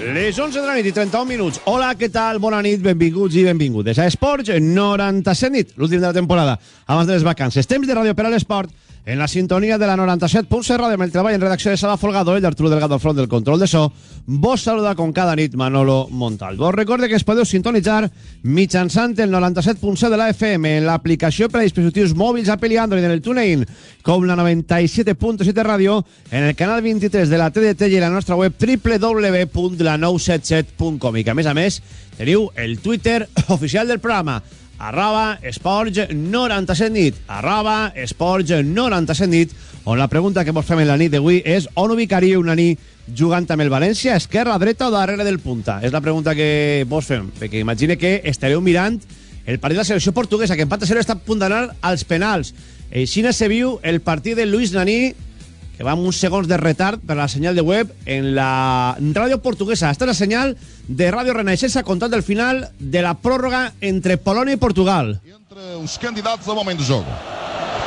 Les 11 de la nit i 31 minuts. Hola, què tal? Bona nit, benvinguts i benvingudes a Esports 97 nit, l'últim de la temporada, abans de les vacances. Temps de ràdio per a l'esport, en la sintonia de la 97.7 Ràdio, amb el treball en redacció de Sala Folgado i d'Arturo Delgado al front del control de so. Vos saluda com cada nit Manolo Montalvo. Vos recorde que es podeu sintonitzar mitjançant el 97.7 de la FM en l'aplicació per a dispositius mòbils Apple i Android en el TuneIn, com la 97.7 Ràdio, en el canal 23 de la TDT i la nostra web www.la977.com i que a més a més teniu el Twitter oficial del programa arroba esports 97 nit arroba esports 97 nit on la pregunta que vos fem en la nit d'avui és on ubicaríeu nit jugant amb el València, esquerra, dreta o darrere del punta? És la pregunta que vos fem, perquè imagine que estareu mirant el partit de la selecció portuguesa, que empat a 0 està a punt d'anar als penals. Així se viu el partit de Luis Naní, que va amb uns segons de retard per la senyal de web en la ràdio portuguesa. Esta és la senyal de Ràdio Renaixença contant el final de la pròrroga entre Polònia i Portugal. Entre os candidatos ao momento do jogo.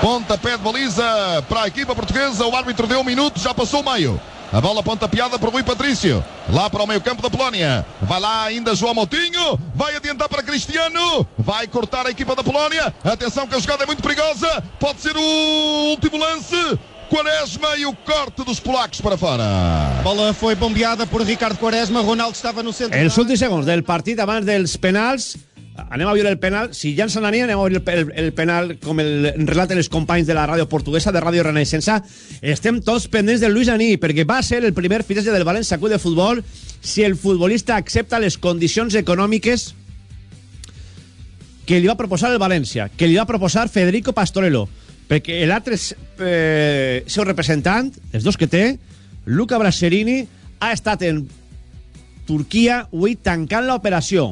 Pontapé de baliza para a equipa portuguesa. O árbitro deu um minuto, já passou o meio. A bola pontapeada por Rui Patrício. Lá para o meio campo da Polónia. Vai lá ainda João Moutinho. Vai adiantar para Cristiano. Vai cortar a equipa da Polónia. Atenção que a jogada é muito perigosa. Pode ser o último lance. Quaresma e o corte dos polacos para fora. A bola foi bombeada por Ricardo Quaresma. Ronaldo estava no centro. Els últims segons del partit abans dels penals anem a veure el penal si ja ens n'anien anem a veure el, el, el penal com el relaten els companys de la ràdio portuguesa de Ràdio Renaixença estem tots pendents del Luis Aní perquè va ser el primer fitxatge del València Club de Futbol si el futbolista accepta les condicions econòmiques que li va proposar el València que li va proposar Federico Pastorello perquè l'altre eh, seu representant els dos que té Luca Brasserini ha estat en Turquia avui tancant l'operació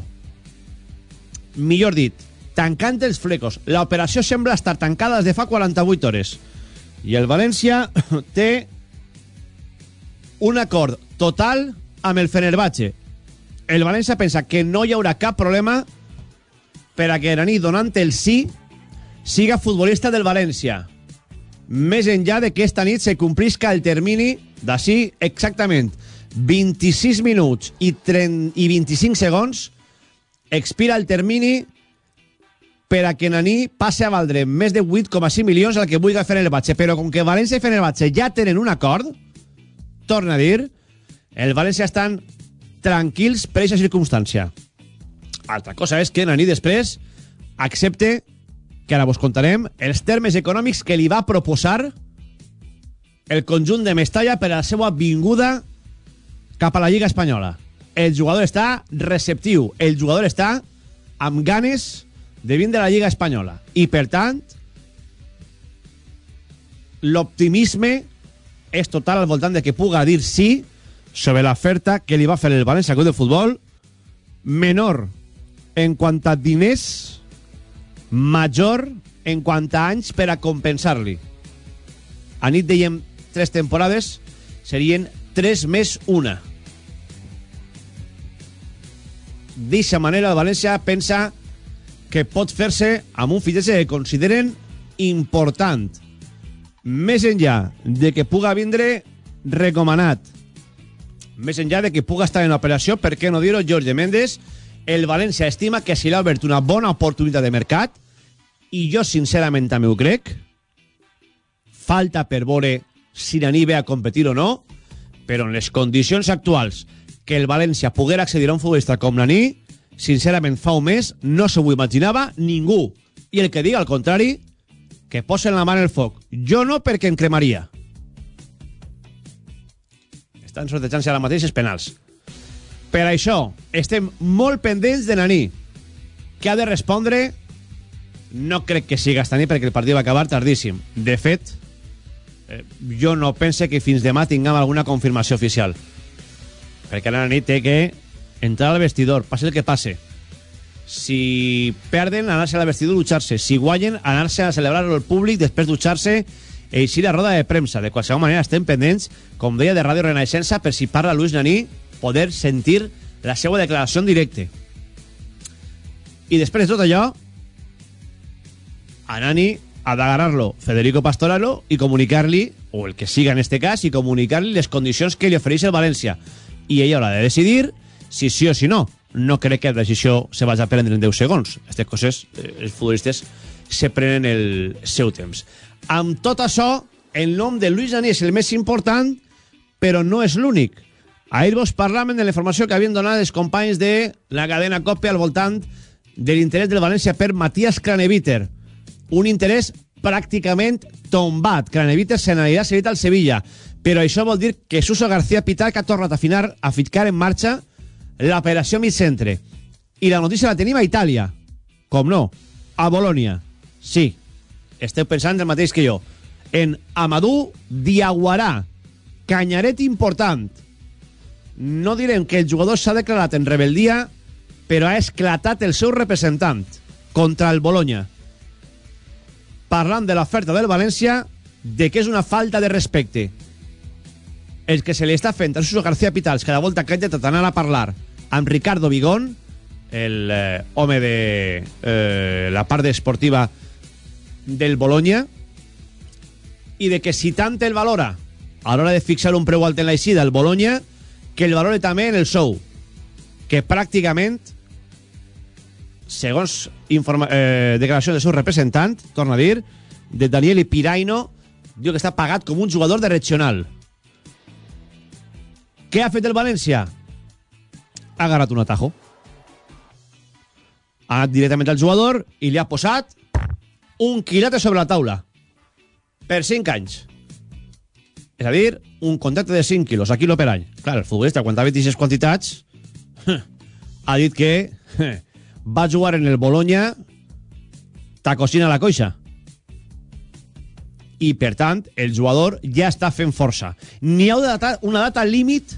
millor dit, tancant els flecos. L'operació sembla estar tancada des de fa 48 hores. I el València té un acord total amb el Fenerbahce. El València pensa que no hi haurà cap problema per a que Nani, donant el sí, siga futbolista del València. Més enllà de que esta nit se complisca el termini d'ací exactament 26 minuts i, 30, i 25 segons expira el termini per a que Naní passe a valdre més de 8,5 milions al que vulgui fer el Batxe. Però com que València i Fenerbahçe ja tenen un acord, torna a dir, el València estan tranquils per aquesta circumstància. Altra cosa és que Naní després accepte, que ara vos contarem, els termes econòmics que li va proposar el conjunt de Mestalla per a la seva vinguda cap a la Lliga Espanyola el jugador està receptiu, el jugador està amb ganes de vindre a la Lliga Espanyola. I, per tant, l'optimisme és total al voltant de que puga dir sí sobre l'oferta que li va fer el València Club de Futbol menor en quant a diners major en quant a anys per a compensar-li. A nit dèiem tres temporades, serien tres més una. D'eixa manera el València pensa que pot fer-se amb un fitxatge que consideren important. Més enllà de que puga vindre recomanat, més enllà de que puga estar en operació, per què no dir-ho, Jorge Méndez, el València estima que s'hi ha obert una bona oportunitat de mercat i jo sincerament també ho crec. Falta per veure si Naní ve a competir o no, però en les condicions actuals que el València poguera accedir a un futbolista com Naní, sincerament fa un mes no se ho imaginava ningú. I el que diga al contrari, que posen la mà en el foc. Jo no, perquè em cremaria. Estan sortejant-se ara mateix els penals. Per això, estem molt pendents de Naní, que ha de respondre... No crec que siga esta nit perquè el partit va acabar tardíssim. De fet, eh, jo no pense que fins demà tinguem alguna confirmació oficial. Perquè ara la nit té que entrar al vestidor, passi el que passe. Si perden, anar-se al vestidor dutxar-se. Si guanyen, anar-se a celebrar-lo al públic, després dutxar-se eixir a roda de premsa. De qualsevol manera, estem pendents, com deia, de Ràdio Renaixença, per si parla Luis Naní, poder sentir la seva declaració en directe. I després de tot allò, a Nani ha d'agarrar-lo Federico Pastoralo i comunicar-li, o el que siga en este cas, i comunicar-li les condicions que li ofereix el València. i ell haurà de decidir si sí o si no. No crec que la decisió se vagi a prendre en 10 segons. Aquestes coses, eh, els futbolistes se prenen el seu temps. Amb tot això, el nom de Luis Dani és el més important, però no és l'únic. Ahir vos parlaven de la informació que havien donat els companys de la cadena COPE al voltant de l'interès del València per Matías Craneviter. Un interès pràcticament tombat. Craneviter se n'anirà cedit al Sevilla. Però això vol dir que Suso García Pitar que ha tornat a, afinar, a ficar en marxa l'operació Micentre. I la notícia la tenim a Itàlia. Com no, a Bolònia. Sí, esteu pensant el mateix que jo. En Amadou Diaguarà, canyaret important. No direm que el jugador s'ha declarat en rebeldia, però ha esclatat el seu representant contra el Bologna. Parlant de l'oferta del València, de que és una falta de respecte. El que se li està fent a Suso García Pitals cada volta que ha intentat anar a parlar amb Ricardo Vigón, el eh, home de eh, la part esportiva del Bologna, i de que si tant el valora a l'hora de fixar un preu alt en la eixida el Bologna, que el valore també en el sou, que pràcticament, segons informa eh, declaració del seu representant, torna a dir, de Daniele Piraino, diu que està pagat com un jugador de regional. Què ha fet el València? Ha agarrat un atajo. Ha anat directament al jugador i li ha posat un quilate sobre la taula. Per 5 anys. És a dir, un contracte de 5 quilos a quilo per any. Clar, el futbolista, quan ha fet aquestes quantitats, ha dit que va jugar en el Bologna tacosina a la coixa. I, per tant, el jugador ja està fent força. N'hi ha una data, una data límit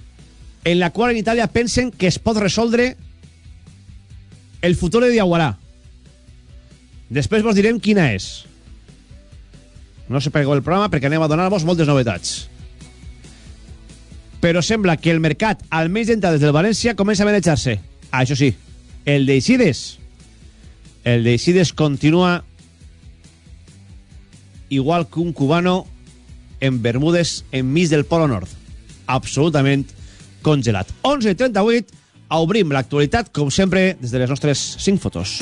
en la qual en Itàlia pensen que es pot resoldre el futur de Diaguarà. Després vos direm quina és. No se pegueu el programa perquè anem a donar-vos moltes novetats. Però sembla que el mercat, almenys d'entrades del València, comença a manejar-se. Ah, això sí, el d'Eixides. El d'Eixides continua igual que un cubano en Bermudes enmig del Polo Nord. Absolutament congelat. 11.38, obrim l'actualitat, com sempre, des de les nostres 5 fotos.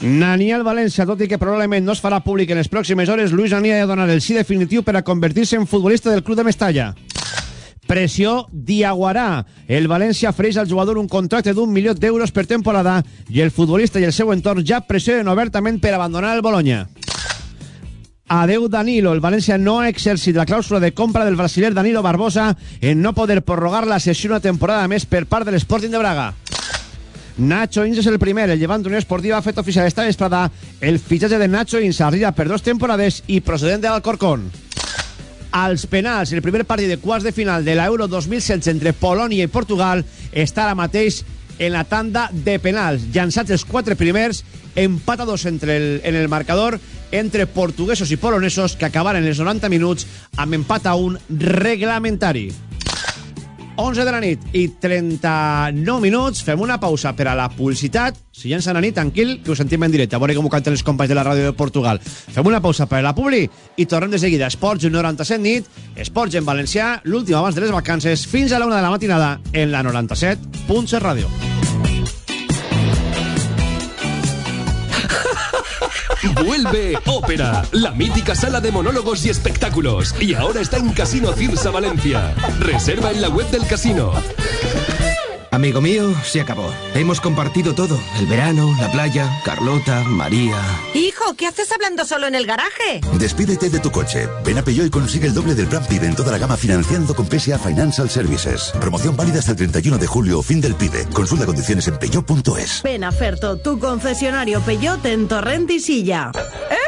Nani al València, tot i que probablement no es farà públic en les pròximes hores, Luis Nani ha de donar el sí definitiu per a convertir-se en futbolista del club de Mestalla. Pressió Diaguarà. El València ofereix al jugador un contracte d'un milió d'euros per temporada i el futbolista i el seu entorn ja pressionen obertament per abandonar el Bologna. Adeu Danilo. El València no ha exercit la clàusula de compra del brasiler Danilo Barbosa en no poder prorrogar la sessió una temporada més per part de l'Sporting de Braga. Nacho Inns és el primer. El Llevant Unió Esportiva ha fet oficial esta vesprada el fitxatge de Nacho Inns arriba per dos temporades i procedent de l'Alcorcón. Als penals, el primer partit de quarts de final de l'Euro 2016 entre Polònia i Portugal està ara mateix en la tanda de penals. Llançats els quatre primers, empat a dos entre el, en el marcador entre portuguesos i polonesos que acabaren els 90 minuts amb empat a un reglamentari. 11 de la nit i 39 minuts. Fem una pausa per a la publicitat. Si ja ens han anit, tranquil, que ho sentim en directe. A veure com ho canten els companys de la ràdio de Portugal. Fem una pausa per a la publi i tornem de seguida. Esports 97 nit, Esports en valencià, l'últim abans de les vacances, fins a la una de la matinada en la 97.7 Ràdio. Vuelve Ópera, la mítica sala de monólogos y espectáculos. Y ahora está en Casino Cirsa Valencia. Reserva en la web del casino. Amigo mío, se acabó. Hemos compartido todo. El verano, la playa, Carlota, María. Hijo, ¿qué haces hablando solo en el garaje? Despídete de tu coche. Ven a Peugeot y consigue el doble del plan PIB en toda la gama financiando con PSA Financial Services. Promoción válida hasta el 31 de julio, fin del PIB. Consulta condiciones en peugeot.es. Ven a Ferto, tu concesionario Peugeot en Torrent y Silla. ¡Eh,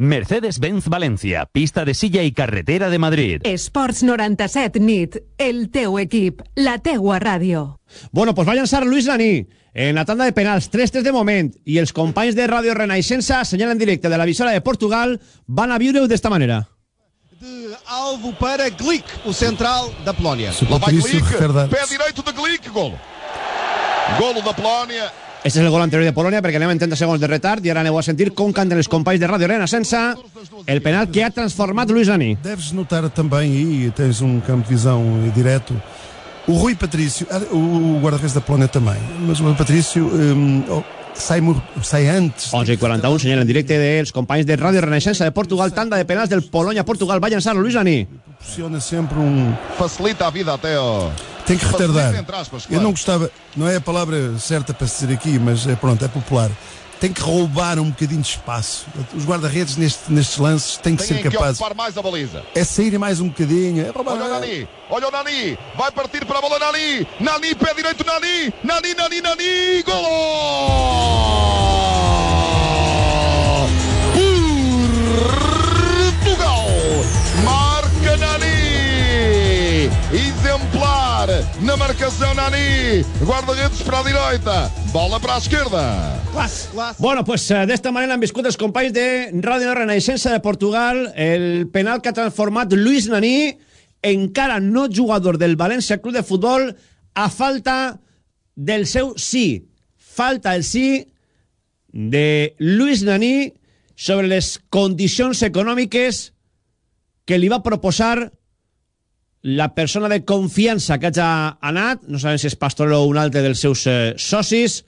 Mercedes-Benz Valencia, pista de silla i carretera de Madrid. Esports 97 nit, el teu equip, la teua ràdio. Bueno, pues va llançar Luis Nani en la tanda de penals, 3-3 de moment, i els companys de Ràdio Renaixença, senyal en directe de la visora de Portugal, van a viure-ho d'esta manera. De alvo para Glick, o central da Polónia. Lá vai Glick, pé direito de Glick, golo. Golo da Polònia. Este és el gol anterior de Polònia perquè anem en 30 segons de retard i ara aneu a sentir com canten els companys de Ràdio Renaixença el penal que ha transformat Luis Nani. Deves notar também aí, tens um campo de visão direto, o Rui Patrício, ah, o guarda-redes da Polónia também, mas o Rui Patrício oh, sai, antes. 11 i 41, senyal en directe dels companys de Ràdio Renaixença de Portugal, tanda de penals del Polònia-Portugal, va llançar Luis. Proporciona sempre um. Facilita a vida até ao. Tem que retardar. Eu não gostava, não é a palavra certa para se dizer aqui, mas é pronto, é popular. Tem que roubar um bocadinho de espaço. Os guarda-redes neste- nestes lances têm que ser que capazes. ocupar mais a baliza. É sair mais um bocadinho. É roubar. Olha o Nani, olha o Nani, vai partir para a bola Nani, Nani, pé direito Nani, Nani, Nani, Nani, golo! Portugal, marca Nani, exemplar na marcação Nani, guarda-redes para a direita, bola para a esquerda. Bueno, pues eh, d'esta manera han viscut els companys de Ràdio Renaixença de Portugal el penal que ha transformat Luis Nani, encara no jugador del València Club de Futbol, a falta del seu sí. Falta el sí de Luis Nani sobre les condicions econòmiques que li va proposar la persona de confiança que hagi anat, no sabem si és Pastorell o un altre dels seus eh, socis,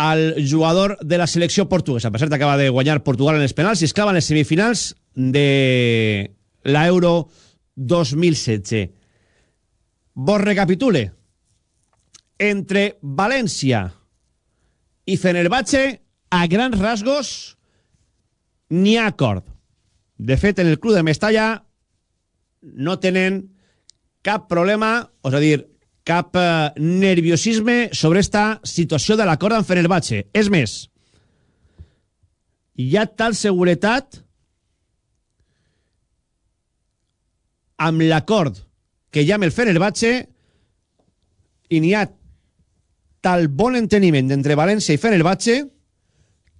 al jugador de la selecció portuguesa. Per cert, acaba de guanyar Portugal en els penals i es clava en les semifinals de l'Euro 2016. Vos recapitule. Entre València i Fenerbahce, a grans rasgos, n'hi ha acord. De fet, en el club de Mestalla no tenen cap problema, és a dir, cap eh, nerviosisme sobre esta situació de l'acord amb Fenerbahce. És més, hi ha tal seguretat amb l'acord que hi ha amb el Fenerbahce i n'hi ha tal bon enteniment entre València i Fenerbahce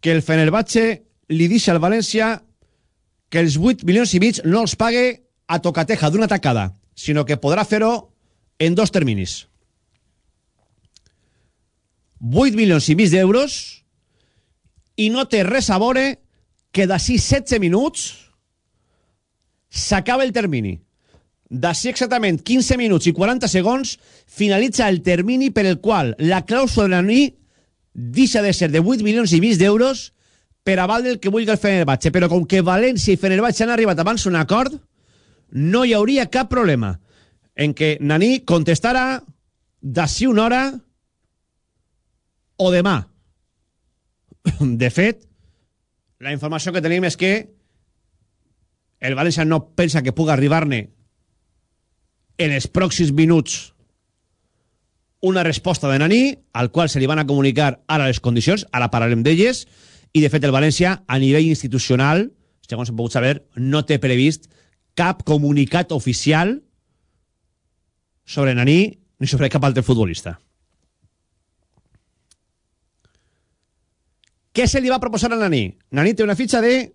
que el Fenerbahce li deixa al València que els 8 milions i mig no els pague a tocateja d'una tacada, sinó que podrà fer-ho en dos terminis. 8 milions i mig d'euros i no té res a veure que d'ací 16 minuts s'acaba el termini. D'ací exactament 15 minuts i 40 segons finalitza el termini per el qual la clàusula de Nani deixa de ser de 8 milions i mig d'euros per aval del que vulgui el Fenerbahce. Però com que València i Fenerbahce han arribat abans un acord, no hi hauria cap problema en que Nani contestara d'ací una hora o demà. De fet, la informació que tenim és que el València no pensa que pugui arribar-ne en els pròxims minuts una resposta de Nani, al qual se li van a comunicar ara les condicions, ara parlarem d'elles, i de fet el València, a nivell institucional, segons hem pogut saber, no té previst cap comunicat oficial sobre Nani ni sobre cap altre futbolista. Què se li va proposar a Nani? Nani té una fitxa de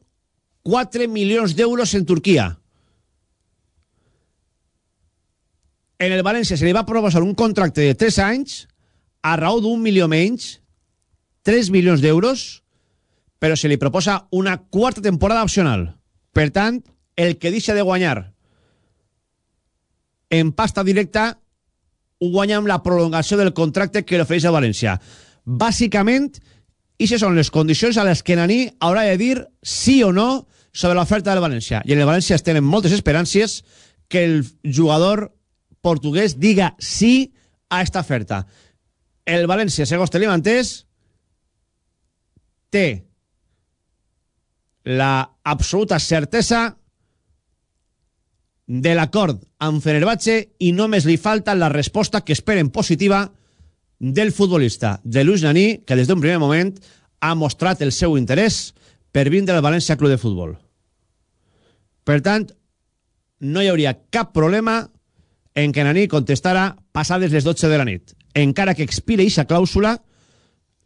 4 milions d'euros en Turquia. En el València se li va proposar un contracte de 3 anys a raó d'un milió menys, 3 milions d'euros, però se li proposa una quarta temporada opcional. Per tant, el que deixa de guanyar en pasta directa ho guanya amb la prolongació del contracte que li ofereix a València. Bàsicament, Ixes són les condicions a les que Nani haurà de dir sí o no sobre l'oferta del València. I en el València es tenen moltes esperàncies que el jugador portuguès diga sí a esta oferta. El València, segons tenim entès, té la absoluta certesa de l'acord amb Fenerbahce i només li falta la resposta que esperen positiva del futbolista, de Luis Naní, que des d'un primer moment ha mostrat el seu interès per vindre al València Club de Futbol. Per tant, no hi hauria cap problema en què Naní contestara passades les 12 de la nit. Encara que expire aquesta clàusula,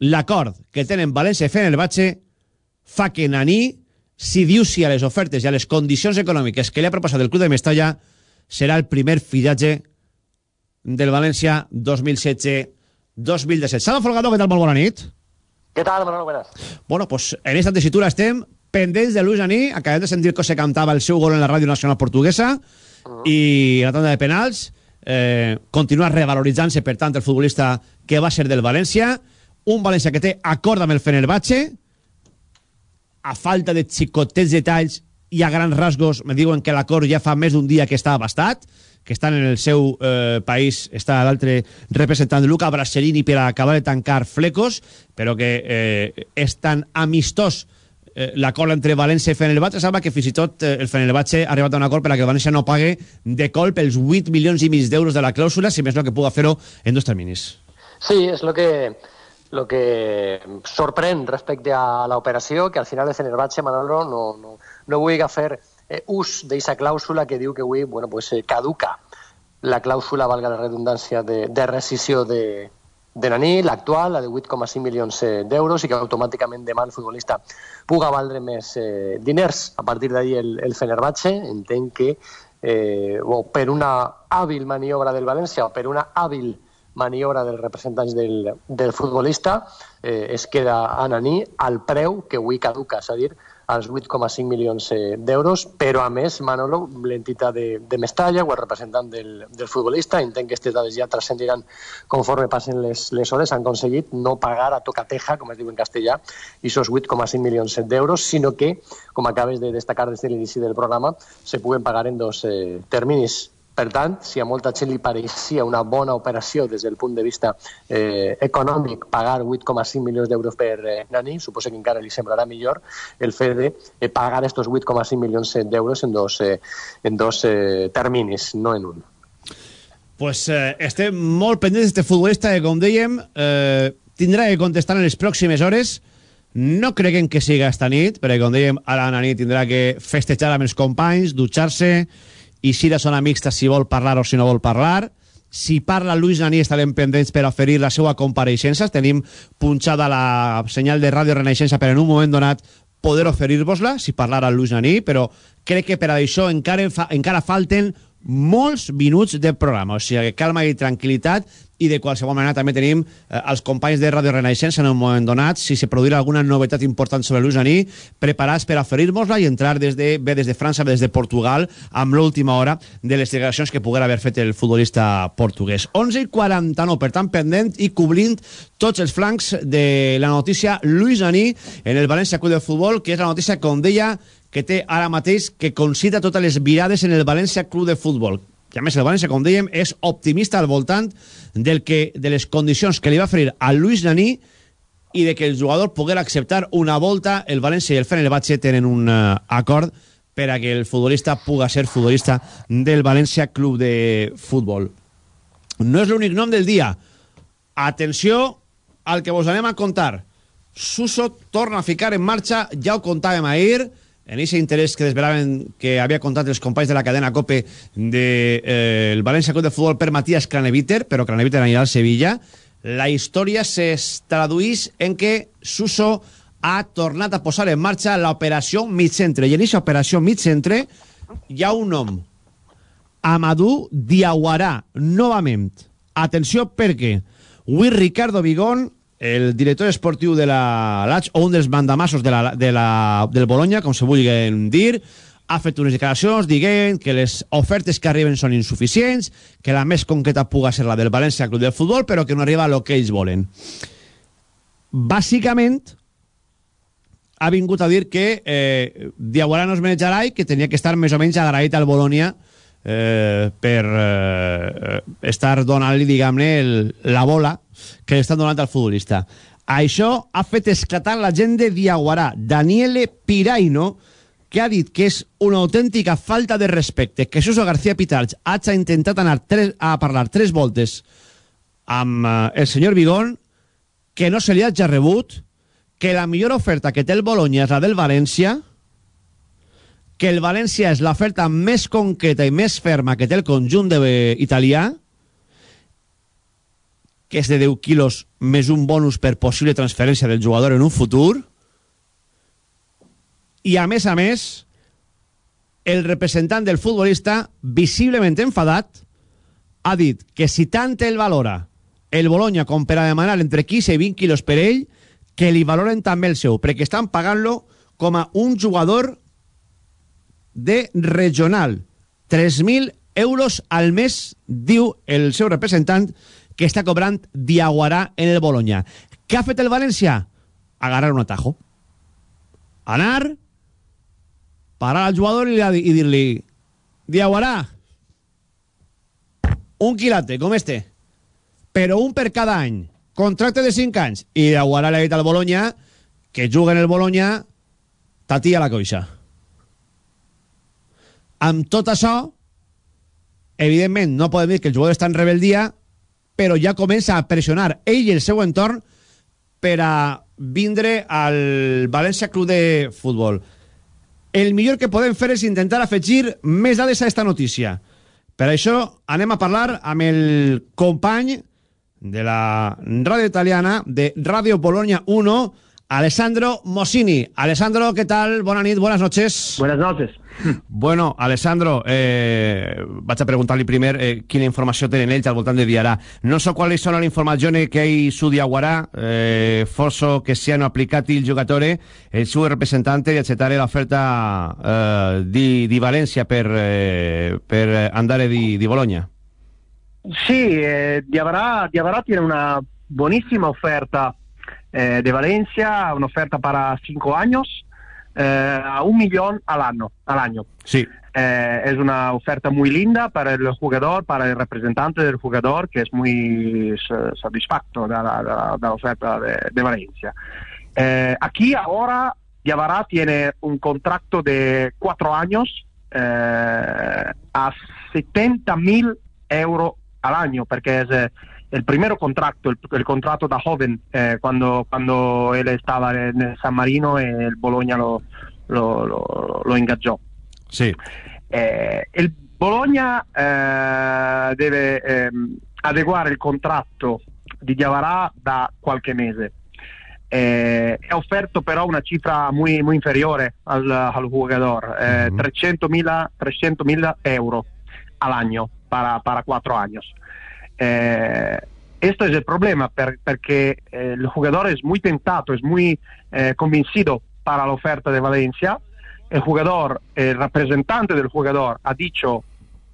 l'acord que tenen València i Fenerbahce fa que Naní, si diu sí a les ofertes i a les condicions econòmiques que li ha proposat el club de Mestalla, serà el primer fillatge del València 2016-2017. Sado Folgado, què tal? Molt bona nit. ¿Qué tal, Manolo? Buenas. Bueno, pues en esta tesitura estem pendents de Luis Aní. Acabem de sentir que se cantava el seu gol en la ràdio nacional portuguesa uh -huh. i la tanda de penals. Eh, continua revaloritzant-se, per tant, el futbolista que va ser del València. Un València que té acord amb el Fenerbahce. A falta de xicotets detalls i a grans rasgos me diuen que l'acord ja fa més d'un dia que està abastat que estan en el seu eh, país està l'altre representant Luca Brasserini per acabar de tancar flecos però que eh, és tan amistós eh, l'acord entre València i Fenerbahce sembla que fins i tot eh, el Fenerbahce ha arribat a un acord per a que el València no pague de colp els 8 milions i mig d'euros de la clàusula si més no que puga fer-ho en dos terminis. Sí, és lo que lo que sorprèn respecte a l'operació, que al final el Fenerbahce, Manolo, no, no, no vulgui fer eh, ús d'aquesta clàusula que diu que avui bueno, pues, eh, caduca la clàusula, valga la redundància, de, de rescisió de, de Naní, l'actual, la de 8,5 milions eh, d'euros, i que automàticament demà el futbolista puga valdre més eh, diners. A partir d'ahir el, el Fenerbahce entenc que eh, o per una hàbil maniobra del València o per una hàbil maniobra dels representants del, del futbolista eh, es queda a Naní al preu que avui caduca, és a dir, als 8,5 milions eh, d'euros, però a més, Manolo, l'entitat de, de Mestalla o el representant del, del futbolista, entenc que aquestes dades ja transcendiran conforme passen les, les hores, han aconseguit no pagar a tocateja, com es diu en castellà, i aquests 8,5 milions d'euros, sinó que, com acabes de destacar des de l'inici del programa, se puguen pagar en dos eh, terminis per tant, si a molta gent li pareixia una bona operació des del punt de vista eh, econòmic pagar 8,5 milions d'euros per eh, nani, suposo que encara li semblarà millor el fet de eh, pagar estos 8,5 milions d'euros en dos, eh, en dos eh, terminis, no en un. Pues eh, estem molt pendents d'este futbolista que, com dèiem, eh, tindrà que contestar en les pròximes hores. No creguem que siga esta nit, perquè, com dèiem, ara la nit tindrà que festejar amb els companys, dutxar-se, i si la zona mixta si vol parlar o si no vol parlar. Si parla Luis Naní estarem pendents per oferir la seva compareixença. Tenim punxada la senyal de Ràdio Renaixença per en un moment donat poder oferir-vos-la, si parlara Luis Naní, però crec que per això encara, fa, encara falten molts minuts de programa, o sigui, calma i tranquil·litat i de qualsevol manera també tenim eh, els companys de Ràdio Renaixença en un moment donat, si se produirà alguna novetat important sobre Luis Aní, preparats per oferir-nos-la i entrar des de, bé des de França, bé des de Portugal, amb l'última hora de les declaracions que poguera haver fet el futbolista portuguès. 11 i 49, per tant, pendent i cobrint tots els flancs de la notícia Luis Aní en el València Club de Futbol, que és la notícia, com deia, que té ara mateix que concita totes les virades en el València Club de Futbol i a més el València, com dèiem, és optimista al voltant del que, de les condicions que li va oferir a Luis Naní i de que el jugador poguera acceptar una volta el València i el Fenerbahce tenen un uh, acord per a que el futbolista puga ser futbolista del València Club de Futbol. No és l'únic nom del dia. Atenció al que vos anem a contar. Suso torna a ficar en marxa, ja ho contàvem ahir, en aquest interès que desvelaven que havia contat els companys de la cadena COPE del de, eh, el València Club de Futbol per Matías Craneviter, però Craneviter anirà al Sevilla, la història es traduís en que Suso ha tornat a posar en marxa l'operació mig-centre. I en aquesta operació mig-centre hi ha un nom. Amadou Diawara, novament. Atenció perquè avui Ricardo Vigón el director esportiu de la LATX o un dels mandamassos de la, de la, del Bologna, com se vulguin dir, ha fet unes declaracions dient que les ofertes que arriben són insuficients, que la més concreta puga ser la del València Club de Futbol, però que no arriba a lo que ells volen. Bàsicament, ha vingut a dir que eh, Diawara no es manejarà i que tenia que estar més o menys agraït al Bologna eh, per eh, estar donant-li, diguem-ne, la bola que li estan donant al futbolista. Això ha fet esclatar la gent de Diaguarà. Daniele Piraino, que ha dit que és una autèntica falta de respecte que Suso García Pitarch hagi intentat anar tres, a parlar tres voltes amb eh, el senyor Vigón, que no se li hagi rebut, que la millor oferta que té el Bologna és la del València, que el València és l'oferta més concreta i més ferma que té el conjunt de, eh, italià, que és de 10 quilos més un bonus per possible transferència del jugador en un futur, i a més a més, el representant del futbolista, visiblement enfadat, ha dit que si tant el valora el Bologna com per a demanar entre 15 i 20 quilos per ell, que li valoren també el seu, perquè estan pagant-lo com a un jugador de regional. 3.000 euros al mes, diu el seu representant, que està cobrant Diaguarà en el Bologna. Què ha fet el València? Agarrar un atajo. Anar, parar al jugador i, i dir-li Diaguarà, un quilate, com este, però un per cada any, contracte de 5 anys, i Diaguarà li ha dit al Bologna que juga en el Bologna tatí a la coixa. Amb tot això, evidentment, no podem dir que el jugador està en rebeldia, però ja comença a pressionar ell i el seu entorn per a vindre al València Club de Futbol. El millor que podem fer és intentar afegir més dades a aquesta notícia. Per això anem a parlar amb el company de la ràdio italiana de Radio Polonia 1, Alessandro Mosini. Alessandro, ¿qué tal? Buenas nit, buenas noches. Buenas noches. Bueno, Alessandro, eh, vaig a preguntar-li primer eh, quina informació tenen ells al de Diarà. No so quali sono le informazioni che hai su Diaguarà, eh, forse che siano applicati il giocatore e il suo rappresentante di accettare l'offerta eh, di, Valencia per, eh, per andare di, di Bologna. Sí, eh, tiene una buenísima oferta eh, de Valencia, una oferta para cinco años, eh, a un millón al año. Al año. Sí. Eh, es una oferta muy linda para el jugador, para el representante del jugador, que es muy sa- satisfacto de la, de la- de la oferta de, de Valencia. Eh, aquí ahora Diavará tiene un contrato de cuatro años eh, a 70 mil euros al año, porque es eh, el primer contrato, el, el contrato da joven, eh, cuando, cuando él estaba en el San Marino el Bologna lo, lo, lo, lo ingaggiò. Sí. Eh, il Bologna eh, deve ehm, adeguare il contratto di Diavarà da qualche mese. Eh, è offerto però una cifra muy, muy inferiore al, al jugador, eh, 300.000 300.000 euro al año para, para cuatro años. Eh, esto es el problema per- porque eh, el jugador es muy tentado, es muy eh, convencido para la oferta de Valencia. El jugador, el representante del jugador ha dicho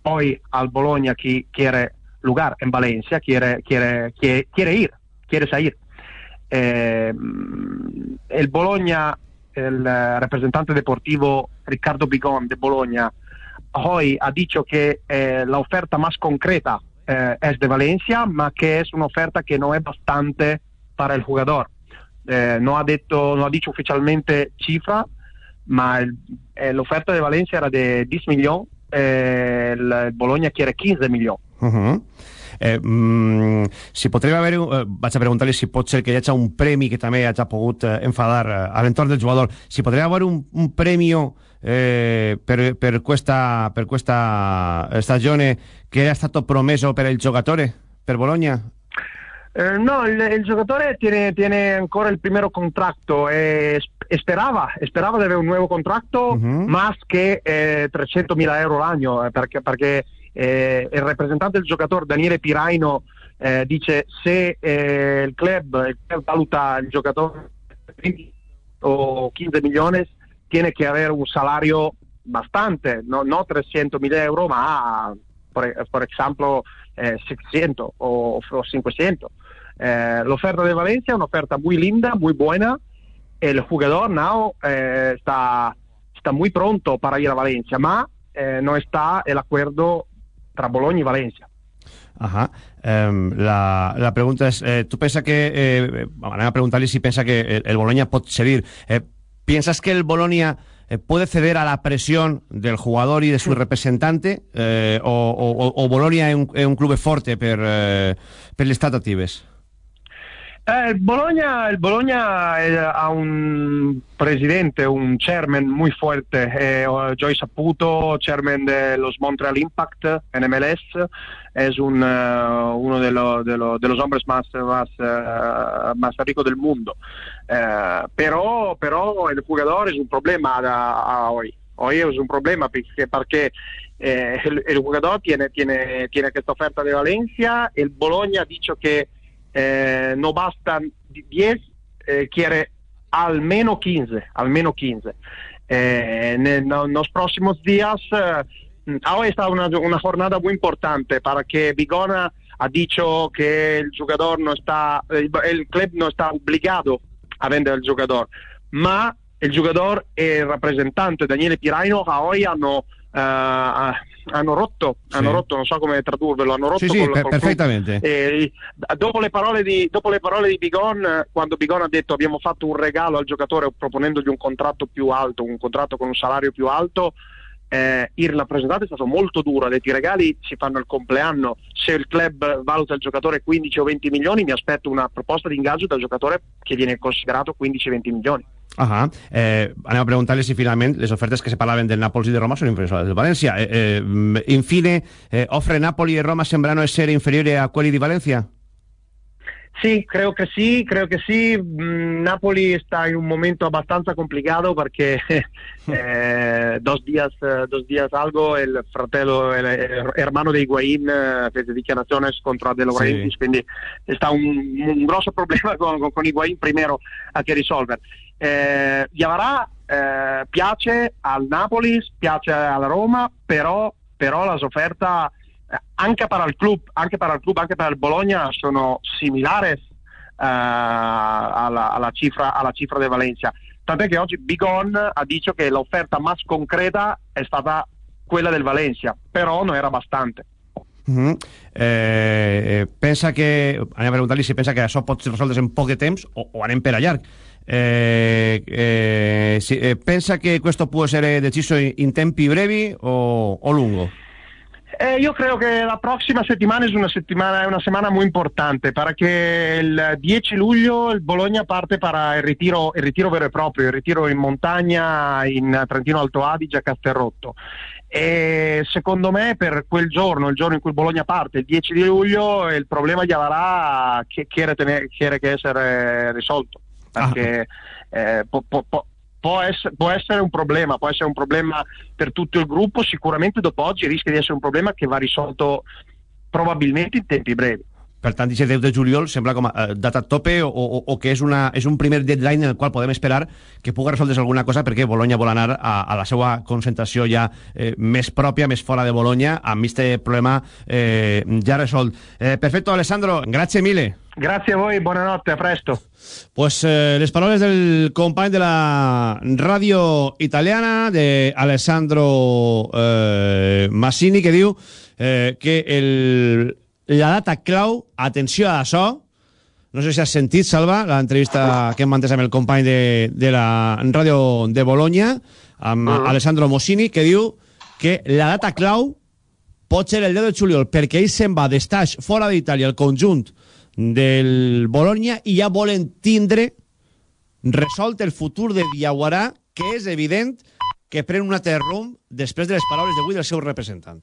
hoy al Bologna que quiere lugar en Valencia, quiere, quiere, quiere, quiere ir, quiere salir. Eh, el Bologna, el eh, representante deportivo Ricardo Bigón de Bologna, hoy ha dicho que eh, la oferta más concreta eh, es de Valencia, ma que es una oferta que no es bastante para el jugador. Eh, no ha detto, no ha dicho oficialmente cifra, ma eh, l'offerta di Valencia era di 10 milioni, eh, il, Bologna chiede 15 milioni. Uh -huh. eh, mm, si potria haver... Eh, vaig a preguntar-li si pot ser que hi hagi un premi que també hagi pogut eh, enfadar eh, a l'entorn del jugador. Si podria haver un, un premio eh, per, per, questa, per questa stagione che era stato promesso per il giocatore, per Bologna? Eh, no, il, il giocatore tiene, tiene ancora il primo contratto e, e sperava, e sperava di avere un nuovo contratto, más che eh, 300.000 euro l'anno, eh, perché, perché eh, il rappresentante del giocatore Daniele Piraino eh, dice se il, club, il club valuta il giocatore 20 o 15 milioni, tiene che avere un salario bastante, no, no 300.000 euro, ma per, per esempio eh, 600 o, o 500. Eh, l'offerta de Valencia es una oferta muy linda, muy buena. El jugador now eh, está, está muy pronto para ir a Valencia, ma eh, no está el acuerdo tra Bologna y Valencia. Ajá. Eh, la, la pregunta és, eh, tu que... Eh, a preguntar-li si que el, el Bologna pot cedir. Eh, ¿Piensas que el Bologna eh, puede ceder a la presión del jugador y de su representante eh, o, o, o Bologna è un, un club forte per, eh, per le trattative? Eh, il, Bologna, il Bologna eh, ha un presidente, un chairman muy fuerte, eh, Joy Saputo, chairman de los Montreal Impact en MLS, es un, uh, uno de, lo, de, lo, de, los hombres más, más, uh, más ricos del mundo. Uh, pero, pero el jugador es un problema a, a hoy. Hoy es un problema porque, porque eh, el, el, jugador tiene, tiene, tiene esta oferta de Valencia, el Bologna ha dicho que eh, no bastan 10, eh, quiere al menos 15, al menos 15. Eh, en, los próximos días, hoy está una, una, jornada muy importante que Bigona ha dicho que el jugador no está, el, el club no está obligado a vender el jugador, ma el jugador e il rappresentante Daniele Piraino hoy hanno, uh, hanno rotto, sì. hanno rotto, non so come tradurvelo, hanno rotto sì, sì, per, perfettamente. Eh, dopo, le parole di, dopo le parole di Bigon, quando Bigon ha detto abbiamo fatto un regalo al giocatore proponendogli un contratto più alto, un contratto con un salario più alto, eh, il rappresentante è stato molto duro, ha detto i regali si fanno al compleanno, se il club valuta il giocatore 15 o 20 milioni mi aspetto una proposta di ingaggio dal giocatore che viene considerato 15-20 milioni. Ajá. Eh, anem a preguntar-li si finalment les ofertes que se parlaven del Nàpols i de Roma són inferiors a les del València. Eh, eh, infine, eh, ¿ofre Napoli y Roma sembrano ser inferior a Cueli di Valencia? Sí, creo que sí, creo que sí. Mm, Napoli está en un momento abbastanza complicado porque eh, dos días, eh, dos días algo el fratello, el, el hermano de Higuaín eh, fece dichiaraciones contra De Laurentiis, Sí. quindi sta un, un grosso problema con, con, con Higuaín primero a che risolvere. Eh, Yavarà eh, piace al Napoli, piace alla Roma, però, però la sofferta eh, anche per il club, anche per il club, anche per il Bologna sono similares eh, alla, alla, cifra, alla cifra di Valencia. Tant'è che oggi Bigon ha detto che l'offerta más concreta è stata quella del Valencia, però non era bastante. Uh -huh. eh, pensa que anem a preguntar-li si pensa que això pot ser resoldre en poc de temps o, o anem per a llarg eh, eh, si, eh, pensa che questo può essere deciso in, in tempi brevi o, o lungo? Eh, io credo che la prossima settimana è una settimana, è una semana muy importante perché il 10 luglio il Bologna parte per il ritiro, il ritiro vero e proprio, il ritiro in montagna in Trentino Alto Adige a Castelrotto. E secondo me per quel giorno, il giorno in cui il Bologna parte, il 10 di luglio, il problema gli avrà che quiere che essere risolto. Perché eh, po, po, po, può essere, può essere, un problema, può essere un problema per tutto il gruppo, sicuramente dopo oggi rischia di essere un problema che va risolto probabilmente in tempi brevi. Per tant, aquest 10 de juliol sembla com a eh, data tope o, o, o que és, una, és un primer deadline en el qual podem esperar que pugui resoldre's alguna cosa perquè Bologna vol anar a, a la seva concentració ja eh, més pròpia, més fora de Bologna, amb aquest problema eh, ja resolt. Eh, perfecto, Alessandro, grazie mille. Grazie a voi, buonanotte, a presto. Pues eh, les paraules del company de la ràdio italiana, de Alessandro eh, Massini, que diu eh, que el, la data clau, atenció a això, no sé si has sentit, Salva, l'entrevista que hem mantès amb el company de, de la ràdio de Bologna, amb uh -huh. Alessandro Mossini, que diu que la data clau pot ser el 10 de juliol, perquè ell se'n va d'estaix fora d'Itàlia, el conjunt del Bologna, i ja volen tindre resolt el futur de Diaguarà, que és evident que pren un altre rumb després de les paraules d'avui del seu representant.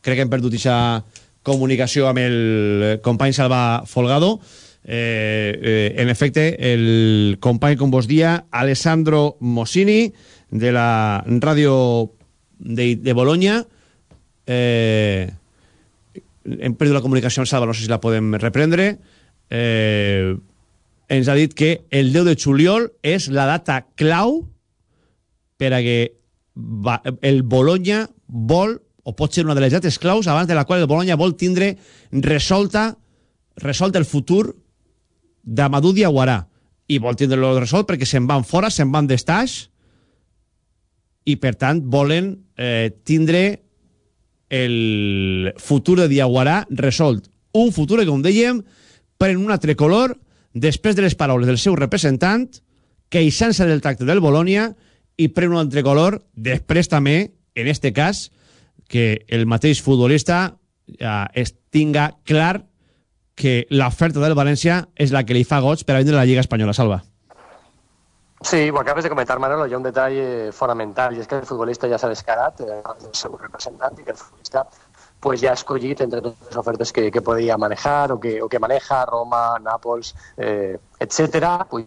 Crec que hem perdut aquesta comunicació amb el company Salva Folgado. Eh, eh, en efecte, el company, com vos dia, Alessandro Mossini, de la ràdio de, de Bologna, eh, hem perdut la comunicació amb Salva, no sé si la podem reprendre, eh, ens ha dit que el 10 de juliol és la data clau per a que va, el Bologna vol o pot ser una de les dates claus abans de la qual el Bologna vol tindre resolta resolt el futur d'Amadou Diaguarà i vol tindre-lo resolt perquè se'n van fora, se'n van d'estaix i per tant volen eh, tindre el futur de Diaguarà resolt. Un futur que, com dèiem, pren un altre color després de les paraules del seu representant, queixant-se del tracte del Bolònia, i pren un altre color després també, en este cas, que el mateix futbolista eh, es tinga clar que l'oferta del València és la que li fa goig per a vindre la Lliga Espanyola, Salva. Sí, ho acabes de comentar, Manolo, hi ha un detall eh, fonamental, i és que el futbolista ja s'ha descarat, eh, el seu representant, i que el futbolista pues ja ha escollit entre totes les ofertes que, que podia manejar o que, o que maneja Roma, Nàpols, eh, etc. Pues,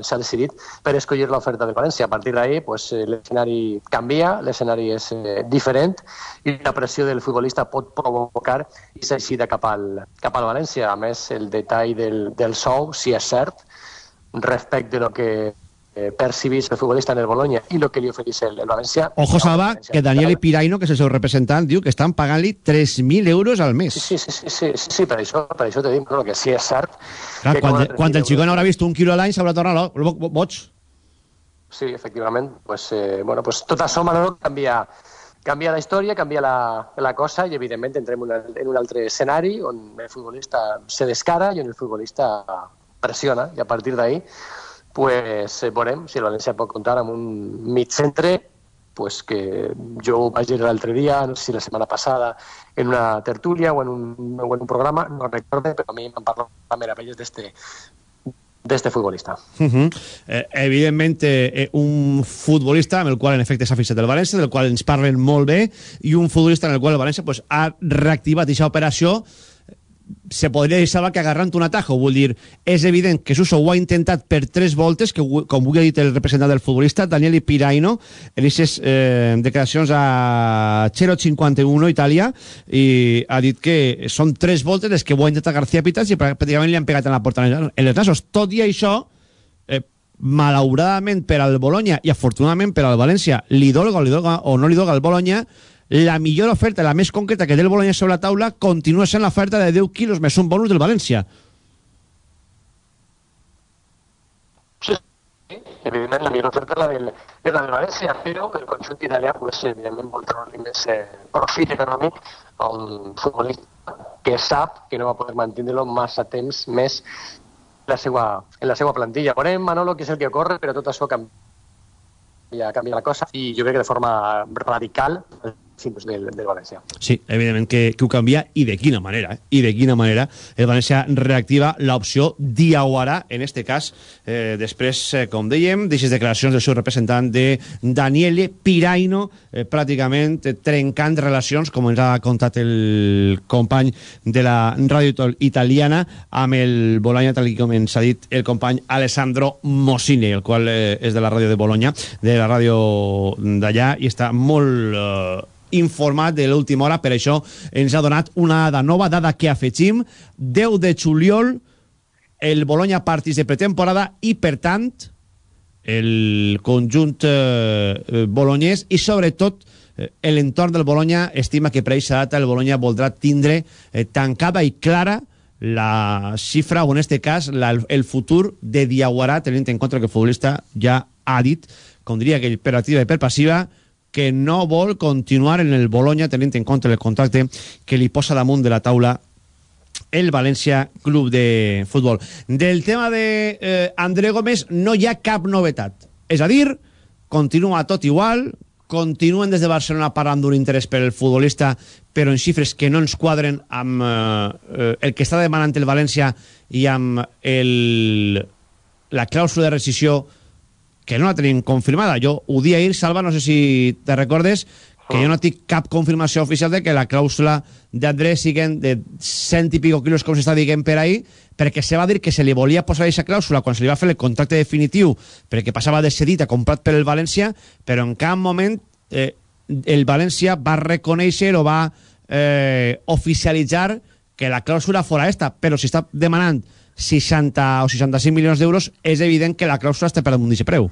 s'ha decidit per escollir l'oferta del València. A partir d'ahir pues, l'escenari canvia, l'escenari és eh, diferent i la pressió del futbolista pot provocar i s'aixida cap, al, cap al València. A més, el detall del, del sou, si és cert, respecte de lo que eh, percibís el futbolista en el Bologna i el que li oferís el, el València. Ojo, Salva, que Daniel Piraino, que és el seu representant, diu que estan pagant-li 3.000 euros al mes. Sí, sí, sí, sí, sí, sí, per, això, per això te dic no, que sí és cert. Clar, quan, quan el xicón haurà vist un quilo a l'any s'haurà tornat boig. Sí, efectivament. Pues, eh, bueno, pues tot això, Manolo, canvia, canvia la història, canvia la, la cosa i, evidentment, entrem una, en un altre escenari on el futbolista se descara i on el futbolista pressiona. I a partir d'ahir, pues, eh, veurem si el València pot comptar amb un mig centre pues, que jo ho vaig dir l'altre dia, no sé si la setmana passada, en una tertúlia o en un, o en un programa, no recordo, però a mi m'han parlat meravelles d'este d'este futbolista. Uh -huh. eh, evidentment, eh, un futbolista amb el qual en efecte s'ha fixat el València, del qual ens parlen molt bé, i un futbolista en el qual el València pues, ha reactivat aquesta operació se podria dir, Salva, que agarrant un atajo. Vull dir, és evident que Suso ho ha intentat per tres voltes, que com ho ha dit el representant del futbolista, Daniel Piraino, en aquestes eh, declaracions a Chero 51, Itàlia, i ha dit que són tres voltes les que ho ha intentat García Pitas i pràcticament li han pegat en la porta en les nassos. Tot i això, eh, malauradament per al Bologna i afortunadament per al València li dolga o, li dolga, o no li dolga al Bologna la millor oferta, la més concreta que té el Bologna sobre la taula continua sent l'oferta de 10 quilos més un bonus del València evidentment la millor oferta és la del, és la del València, però el conjunt italià pues, evidentment vol treure més eh, profit econòmic a un futbolista que sap que no va poder mantenir-lo massa temps més la seva, en la seva plantilla. Veurem, Manolo, què és el que ocorre, però tot això canvia, canvia la cosa i jo crec que de forma radical simples del, del València. Sí, evidentment que, que ho canvia i de quina manera, eh? i de quina manera el València reactiva l'opció Diawara, en este cas, eh, després, eh, com dèiem, d'aquestes declaracions del seu representant de Daniele Piraino, eh, pràcticament eh, trencant relacions, com ens ha contat el company de la ràdio italiana, amb el Bologna, tal com ens ha dit el company Alessandro Mosini, el qual eh, és de la ràdio de Bologna, de la ràdio d'allà, i està molt... Eh, informat de l'última hora, per això ens ha donat una dada nova, dada que afegim, 10 de juliol el Bologna partís de pretemporada i, per tant, el conjunt eh, eh, bolognès i, sobretot, eh, l'entorn del Bologna estima que per aquesta data el Bologna voldrà tindre eh, tancada i clara la xifra, o en este cas, la, el futur de Diaguarà, tenint en compte que el futbolista ja ha dit, com diria que per activa i per passiva, que no vol continuar en el Bologna tenint en compte el contracte que li posa damunt de la taula el València Club de Futbol. Del tema de eh, André Gómez no hi ha cap novetat. És a dir, continua tot igual, continuen des de Barcelona parlant d'un interès per el futbolista, però en xifres que no ens quadren amb eh, eh, el que està demanant el València i amb el, la clàusula de rescisió que no la tenim confirmada. Jo ho dia ahir, Salva, no sé si te recordes, que jo no tinc cap confirmació oficial de que la clàusula d'André siguen de cent i pico quilos, com s'està dient per ahir, perquè se va dir que se li volia posar aquesta clàusula quan se li va fer el contracte definitiu, perquè passava de cedit a comprat per el València, però en cap moment eh, el València va reconèixer o va eh, oficialitzar que la clàusula fora esta, però si està demanant 60 o 65 milions d'euros, és evident que la clàusula està per damunt d'aquest preu.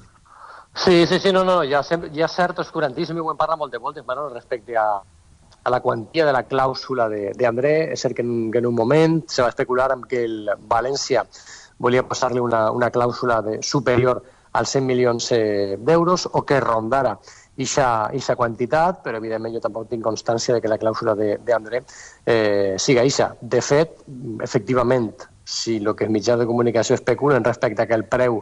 Sí, sí, sí, no, no, hi ha, sempre, hi ha cert oscurantisme, ho hem parlat molt de voltes, Manolo, respecte a, a la quantia de la clàusula d'André. És cert que en, que en un moment se va especular amb que el València volia posar-li una, una clàusula de, superior als 100 milions eh, d'euros o que rondara ixa quantitat, però evidentment jo tampoc tinc constància de que la clàusula d'André eh, siga ixa. De fet, efectivament, si el que els mitjans de comunicació especulen respecte a que el preu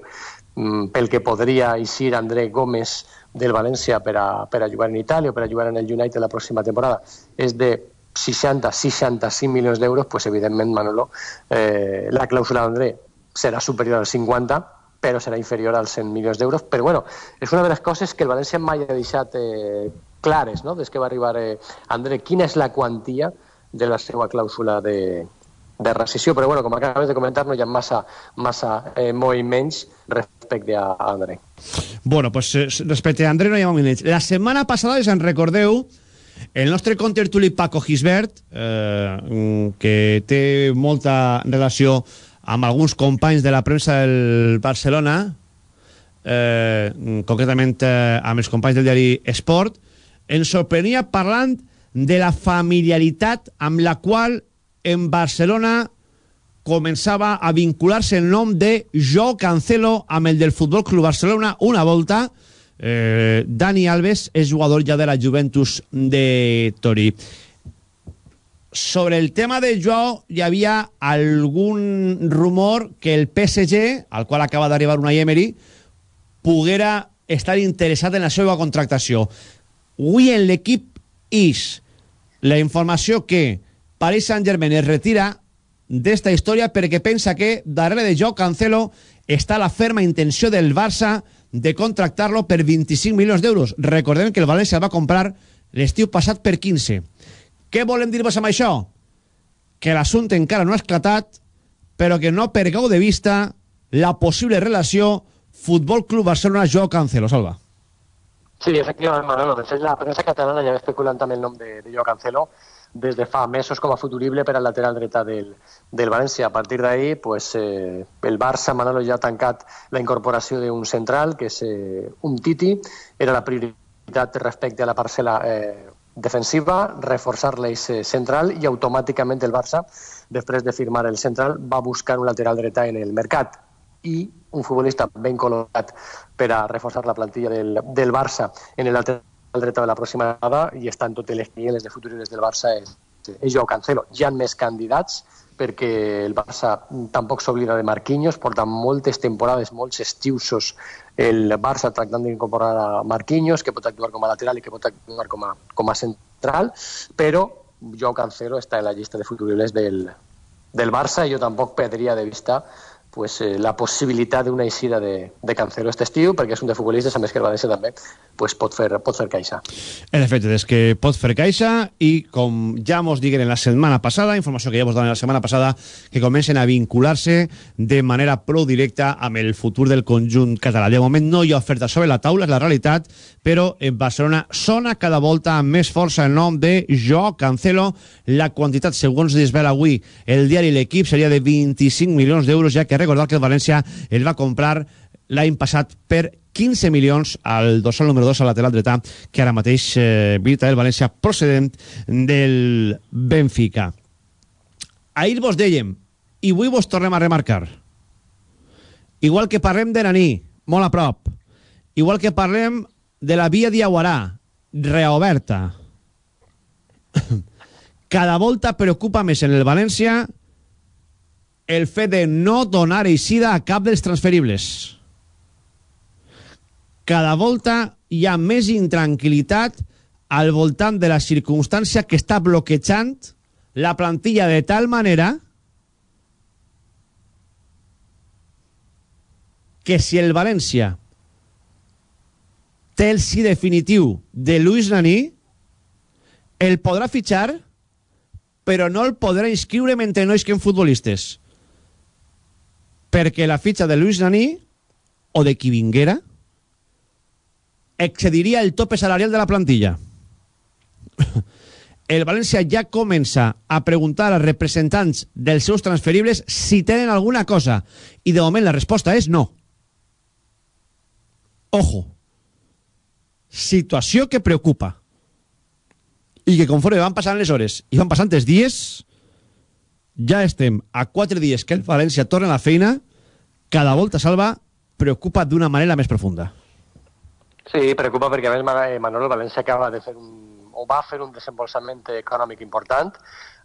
mm, pel que podria eixir André Gómez del València per a, per a jugar en Itàlia o per a jugar en el United la pròxima temporada és de 60-65 milions d'euros, pues evidentment, Manolo, eh, la clàusula d'André serà superior als 50, però serà inferior als 100 milions d'euros. Però bueno, és una de les coses que el València mai ha deixat eh, clares, no? des que va arribar eh, André, quina és la quantia de la seva clàusula de, de rescisió, però bueno, com acabes de comentar, no hi ha massa, massa eh, moviments respecte a André. Bueno, pues eh, respecte a André no hi ha moviments. La setmana passada, si en recordeu, el nostre contertuli Paco Gisbert, eh, que té molta relació amb alguns companys de la premsa del Barcelona, eh, concretament eh, amb els companys del diari Esport, ens sorprenia parlant de la familiaritat amb la qual en Barcelona començava a vincular-se el nom de Jo Cancelo amb el del Futbol Club Barcelona una volta eh, Dani Alves és jugador ja de la Juventus de Torí sobre el tema de Joao hi havia algun rumor que el PSG, al qual acaba d'arribar una Emery, poguera estar interessat en la seva contractació. Avui en l'equip is la informació que Paris Saint-Germain es retira d'esta història perquè pensa que darrere de Joao Cancelo està la ferma intenció del Barça de contractar-lo per 25 milions d'euros. Recordem que el València va comprar l'estiu passat per 15. Què volem dir-vos amb això? Que l'assumpte encara no ha esclatat, però que no pergueu de vista la possible relació Futbol Club Barcelona-Joao Cancelo, Salva. Sí, efectivament, Manolo. De fet, la premsa catalana ja va especulant també el nom de, de Joao Cancelo des de fa mesos com a futurible per al lateral dreta del, del València. A partir d'ahir, pues, eh, el Barça, Manolo, ja ha tancat la incorporació d'un central, que és eh, un Titi. Era la prioritat respecte a la parcel·la eh, defensiva, reforçar l'eix central i automàticament el Barça, després de firmar el central, va buscar un lateral dreta en el mercat i un futbolista ben col·locat per a reforçar la plantilla del, del Barça en el lateral dreta de la pròxima vegada i estan totes les quinieles de futures del Barça és, és Joao Cancelo. Hi ha més candidats, perquè el Barça tampoc s'oblida de Marquinhos, porta moltes temporades, molts estiusos el Barça tractant d'incorporar a Marquinhos, que pot actuar com a lateral i que pot actuar com a, com a central, però Joao Cancelo està en la llista de futuribles del, del Barça i jo tampoc perdria de vista pues, eh, la possibilitat d'una eixida de, de Cancelo aquest estiu, perquè és un de futbolistes, a més que el València també, pues, pot, fer, pot fer caixa. En efecte, és que pot fer caixa i, com ja mos diguen en la setmana passada, informació que ja vos donen la setmana passada, que comencen a vincular-se de manera prou directa amb el futur del conjunt català. De moment no hi ha oferta sobre la taula, és la realitat, però en Barcelona sona cada volta amb més força el nom de Jo Cancelo. La quantitat, segons desvela avui el diari L'Equip, seria de 25 milions d'euros, ja que recordar que el València el va comprar l'any passat per 15 milions al dorsal número 2 al lateral dretà que ara mateix eh, visita el València procedent del Benfica. Ahir vos dèiem i avui vos tornem a remarcar igual que parlem de Naní molt a prop igual que parlem de la via Diaguarà reoberta cada volta preocupa més en el València el fet de no donar eixida a cap dels transferibles. Cada volta hi ha més intranquil·litat al voltant de la circumstància que està bloquejant la plantilla de tal manera que si el València té el sí definitiu de Luis Naní, el podrà fitxar, però no el podrà inscriure mentre no isquen futbolistes perquè la fitxa de Luis Naní o de qui vinguera excediria el tope salarial de la plantilla. El València ja comença a preguntar als representants dels seus transferibles si tenen alguna cosa i de moment la resposta és no. Ojo. Situació que preocupa. I que conforme van passant les hores i van passant els dies ja estem a quatre dies que el València torna a la feina, cada volta salva preocupa d'una manera més profunda. Sí, preocupa perquè a més eh, Manolo València acaba de fer un, o va fer un desembolsament econòmic important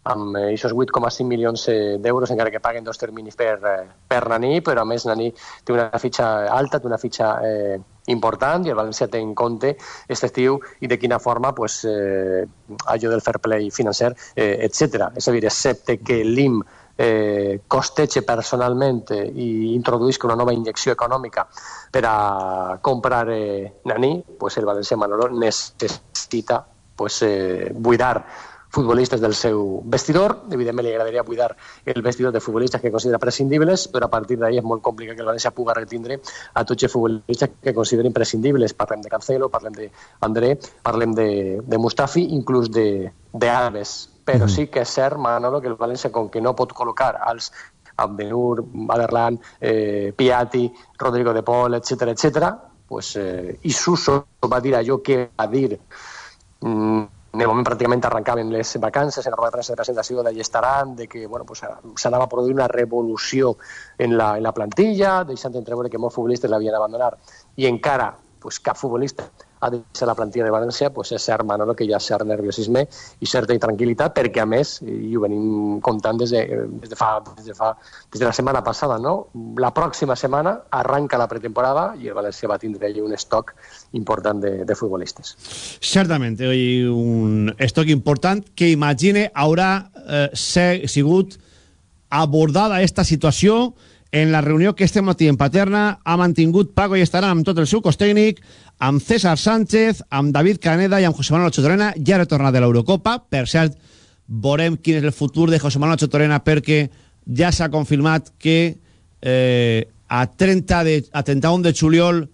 amb eh, aquests 8,5 milions eh, d'euros encara que paguen dos terminis per, eh, per Nani, però a més Nani té una fitxa alta, té una fitxa eh, important i el València té en compte aquest estiu i de quina forma pues, eh, allò del fair play financer, eh, etc. És a dir, excepte que l'IM eh, costege personalment i introduïsca una nova injecció econòmica per a comprar eh, Nani, pues el València Manolo necessita pues, eh, buidar futbolistes del seu vestidor. Evidentment li agradaria buidar el vestidor de futbolistes que considera prescindibles, però a partir d'ahí és molt complicat que el València pugui retindre a tots els futbolistes que considera imprescindibles. Parlem de Cancelo, parlem d'André, parlem de, de Mustafi, inclús de, de Alves. Però sí que és cert, Manolo, que el València, com que no pot col·locar als Abdenur, Aderlan, eh, Piatti, Rodrigo de Paul, etc etc. pues, eh, i Suso va dir allò que va dir mm, en el moment pràcticament arrencaven les vacances, en la roda de premsa de presentació d'allà estaran, de que bueno, pues, s'anava a produir una revolució en la, en la plantilla, deixant entreveure que molts futbolistes l'havien abandonat. I encara pues, cap futbolista ha de ser la plantilla de València, pues, és cert, Manolo, que hi ha cert nerviosisme i certa intranquil·litat, perquè a més, i ho venim comptant des de, des de, fa, des de, fa, des de la setmana passada, no? la pròxima setmana arranca la pretemporada i el València va tindre allí un estoc important de, de futbolistes. Certament, hay un stock important que imagine haurà eh, sigut abordada esta situació en la reunió que este matí en Paterna ha mantingut Paco i estaran amb tot el seu cos tècnic, amb César Sánchez, amb David Caneda i amb José Manuel Chotorena, ja retornat de l'Eurocopa. Per cert, veurem quin és el futur de José Manuel Chotorena perquè ja s'ha confirmat que eh, a, 30 de, a 31 de juliol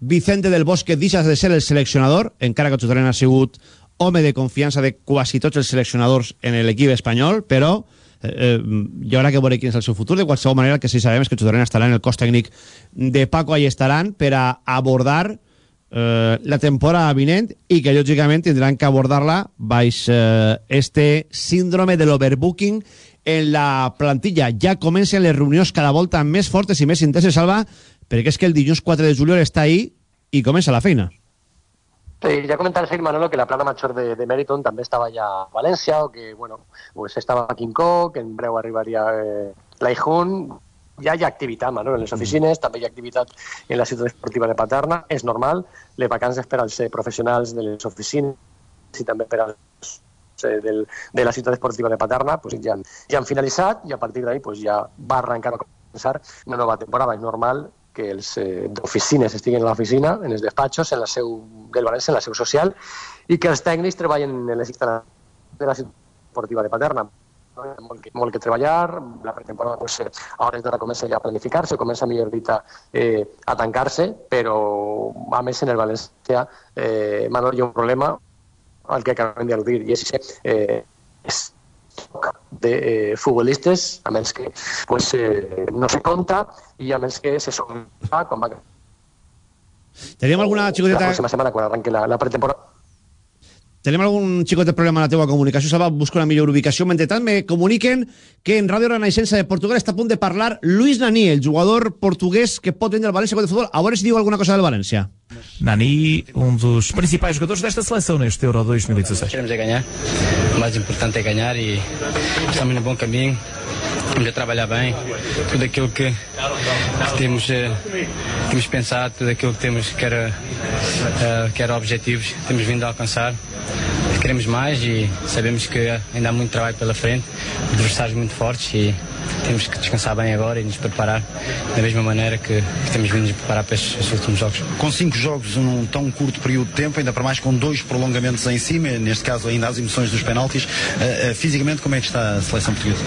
Vicente del Bosque deixa de ser el seleccionador, encara que Chotorena ha sigut home de confiança de quasi tots els seleccionadors en l'equip espanyol, però eh, eh, hi haurà que veure quin és el seu futur. De qualsevol manera, el que sí sabem és que Chotorena estarà en el cos tècnic de Paco Allestaran per a abordar eh, la temporada vinent i que lògicament tindran que abordar-la baix eh, este síndrome de l'overbooking en la plantilla. Ja comencen les reunions cada volta més fortes i més intenses, Salva, perquè és que el dilluns 4 de juliol està ahí i comença la feina. Sí, ja comentava el Manolo que la plana major de, de Meriton també estava ja a València, o que, bueno, pues estava a Quincó, que en breu arribaria eh, l'Aijun, ja hi ha activitat, Manolo, en les oficines, també hi ha activitat en la ciutat esportiva de Paterna, és normal, les vacances per als eh, professionals de les oficines i també per als eh, del, de la ciutat esportiva de Paterna, pues ja, han, ja han finalitzat i a partir d'ahí pues, ja va arrencar a començar una nova temporada. És normal que els eh, d'oficines estiguin a l'oficina, en els despatxos, en la seu del València, en la seu social, i que els tècnics treballen en les instal·lacions de la ciutat esportiva de Paterna. Molt molt que treballar, la pretemporada pues, eh, a hores d'ara comença ja a planificar-se, comença millor dit a, eh, a tancar-se, però a més en el València, eh, Manol, hi ha un problema al que acabem d'al·ludir, i és que eh, és de eh, futbolistes, a menys que pues, eh, no se compta i a menys que se sompa quan va Teníem alguna la xicoteta... pròxima setmana quan arrenqui la, la pretemporada. Tenim algun xicot de problema a la teva comunicació, Salva, busca una millor ubicació. Mentrestant, me comuniquen que en Ràdio Renaixença de Portugal està a punt de parlar Luis Nani, el jugador portuguès que pot vendre el València de futbol. A veure si diu alguna cosa del València. Nani, um dos principais jogadores desta seleção neste Euro 2016. Queremos é ganhar, o mais importante é ganhar e estamos no bom caminho. Vamos a trabalhar bem, tudo aquilo que, que temos, eh, temos pensado, tudo aquilo que temos que era, eh, que era objetivos, temos vindo a alcançar. Queremos mais e sabemos que ainda há muito trabalho pela frente, adversários muito fortes e temos que descansar bem agora e nos preparar da mesma maneira que, que temos vindo nos preparar para estes, estes últimos jogos. Com cinco jogos num tão curto período de tempo, ainda para mais com dois prolongamentos em cima, neste caso ainda as emoções dos penaltis, uh, uh, fisicamente como é que está a seleção portuguesa?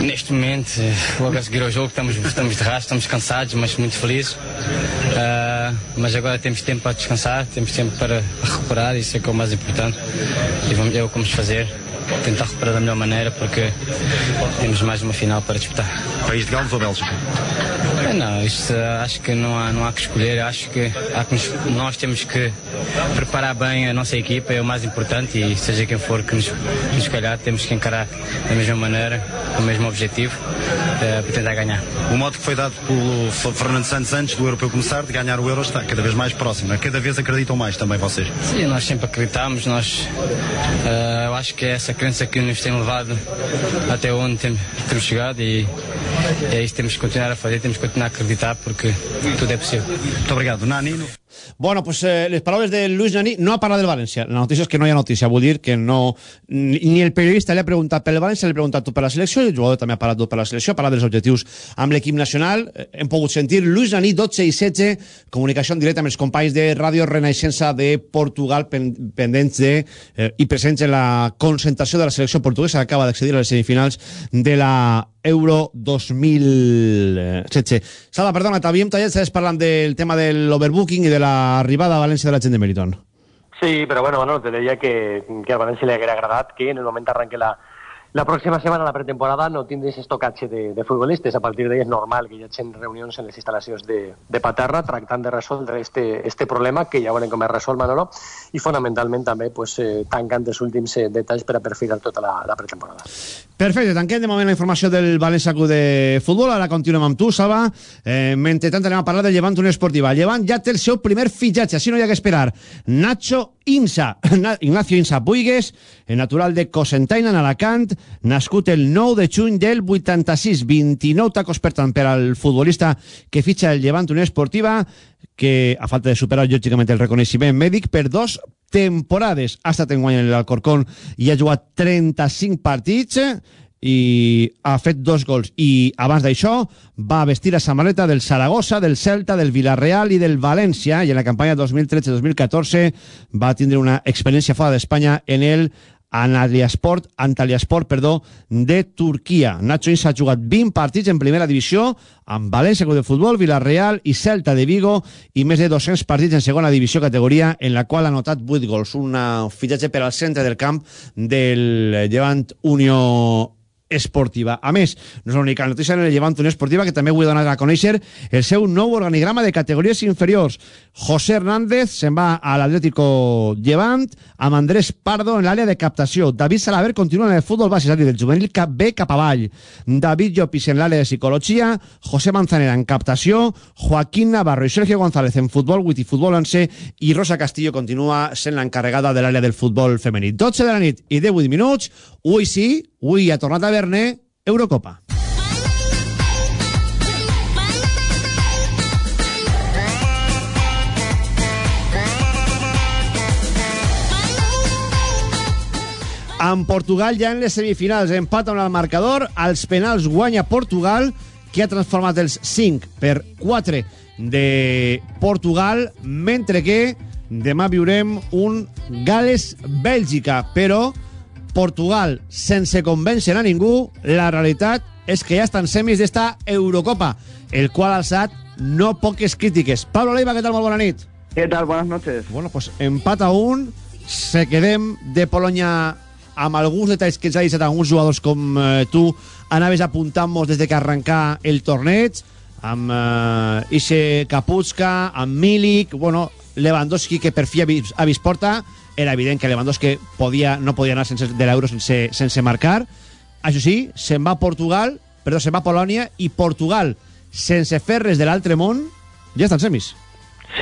Neste momento, eh, logo a seguir ao jogo, estamos, estamos de rastro, estamos cansados, mas muito felizes. Uh, mas agora temos tempo para descansar, temos tempo para recuperar, isso é que é o mais importante. E vamos, é o que vamos fazer, tentar recuperar da melhor maneira, porque temos mais uma final para disputar. País de Gales ou Bélgica? É, Não, isto uh, acho que não há, não há que escolher. Acho que, que nos- nós temos que preparar bem a nossa equipa, é o mais importante. E seja quem for que nos, nos calhar, temos que encarar da mesma maneira, com o mesmo objetivo. eh, para tentar ganhar. O modo que foi dado pelo Fernando Santos antes do europeu começar, de ganhar o Euro, está cada vez mais próximo. né? Cada vez acreditam mais também vocês. Sim, nós sempre acreditamos, nós eh, eu acho que é essa crença que nos tem levado até onde tem- temos chegado e é isso que temos que continuar a fazer, temos que continuar a acreditar porque tudo é possível. Muito obrigado. Nani, Bueno, pues eh, les paraules de Luis Nani no ha parlat del València. La notícia és que no hi ha notícia. Vull dir que no... Ni, el periodista li ha preguntat pel València, li ha preguntat tu per la selecció, el jugador també ha parlat per la selecció, ha parlat dels objectius amb l'equip nacional. Eh, Hem pogut sentir Luis Nani, 12 i 16, comunicació en directe amb els companys de Ràdio Renaixença de Portugal, pen, pendents de, eh, i presents en la concentració de la selecció portuguesa que acaba d'accedir a les semifinals de la Euro 2016. Salva, perdona, t'havíem tallat, estaves parlant del tema de l'overbooking i de l'arribada a València de la gent de Meriton. Sí, pero bueno, bueno, te diría que, que al Valencia le hubiera agradado que en el momento arranque la, la próxima semana, la pretemporada, no tindris estocatge de, de futbolistes. A partir d'ahí és normal que hi hagi reunions en les instal·lacions de, de Paterra tractant de resoldre este, este problema, que ja veurem com es resol, Manolo, i fonamentalment també pues, eh, tancant els últims eh, detalls per a perfilar tota la, la pretemporada. Perfecte, tanquem de moment la informació del València Club de Futbol. Ara continuem amb tu, Salva. Eh, mentre tant anem a parlar del Llevant Unió Esportiva. El Llevant ja té el seu primer fitxatge, així no hi ha que esperar. Nacho Insa, Na- Ignacio Insa Puigues, natural de Cosentaina, en Alacant, nascut el 9 de juny del 86, 29 tacos per tant per al futbolista que fitxa el Llevant Unió Esportiva, que a falta de superar lògicament el reconeixement mèdic per dos temporades. Ha estat en guany l'Alcorcón i ha jugat 35 partits i ha fet dos gols i abans d'això va vestir a samarreta del Saragossa, del Celta, del Villarreal i del València i en la campanya 2013-2014 va tindre una experiència fora d'Espanya en el Antalyasport, Antalyasport, perdó, de Turquia. Nacho Insa ha jugat 20 partits en primera divisió amb València Club de Futbol, Villarreal i Celta de Vigo i més de 200 partits en segona divisió categoria en la qual ha anotat 8 gols. Un fitxatge per al centre del camp del Llevant Unió esportiva. A més, no és l'única notícia en el Llevant Unió Esportiva que també vull donar a conèixer el seu nou organigrama de categories inferiors. José Hernández se'n va a l'Atlético Llevant amb Andrés Pardo en l'àrea de captació. David Salaver continua en el futbol base, és a dir, del juvenil cap B cap avall. David Llopis en l'àrea de psicologia, José Manzanera en captació, Joaquín Navarro i Sergio González en futbol 8 i futbol 11 i Rosa Castillo continua sent l'encarregada de l'àrea del futbol femení. 12 de la nit i 18 minuts, avui sí, avui ha tornat a haver-ne Eurocopa. amb Portugal ja en les semifinals empat amb el marcador, als penals guanya Portugal que ha transformat els 5 per 4 de Portugal mentre que demà viurem un Gales-Bèlgica però Portugal sense convèncer a ningú la realitat és que ja estan semis d'esta Eurocopa el qual ha alçat no poques crítiques Pablo Leiva, què tal? Molt bona nit ¿Qué tal? Buenas noches. Bueno, pues empat a un, se quedem de Polònia amb alguns detalls que ens ha deixat alguns jugadors com eh, tu anaves apuntant-nos des de que arrencà el torneig, amb eh, Ixe Kaputska, amb Milik, bueno, Lewandowski, que per fi ha vist, ha vist porta, era evident que Lewandowski podia, no podia anar sense, de l'Euro sense, sense marcar. Això sí, se'n va a Portugal, perdó, se'n va a Polònia, i Portugal, sense fer res de l'altre món, ja semis.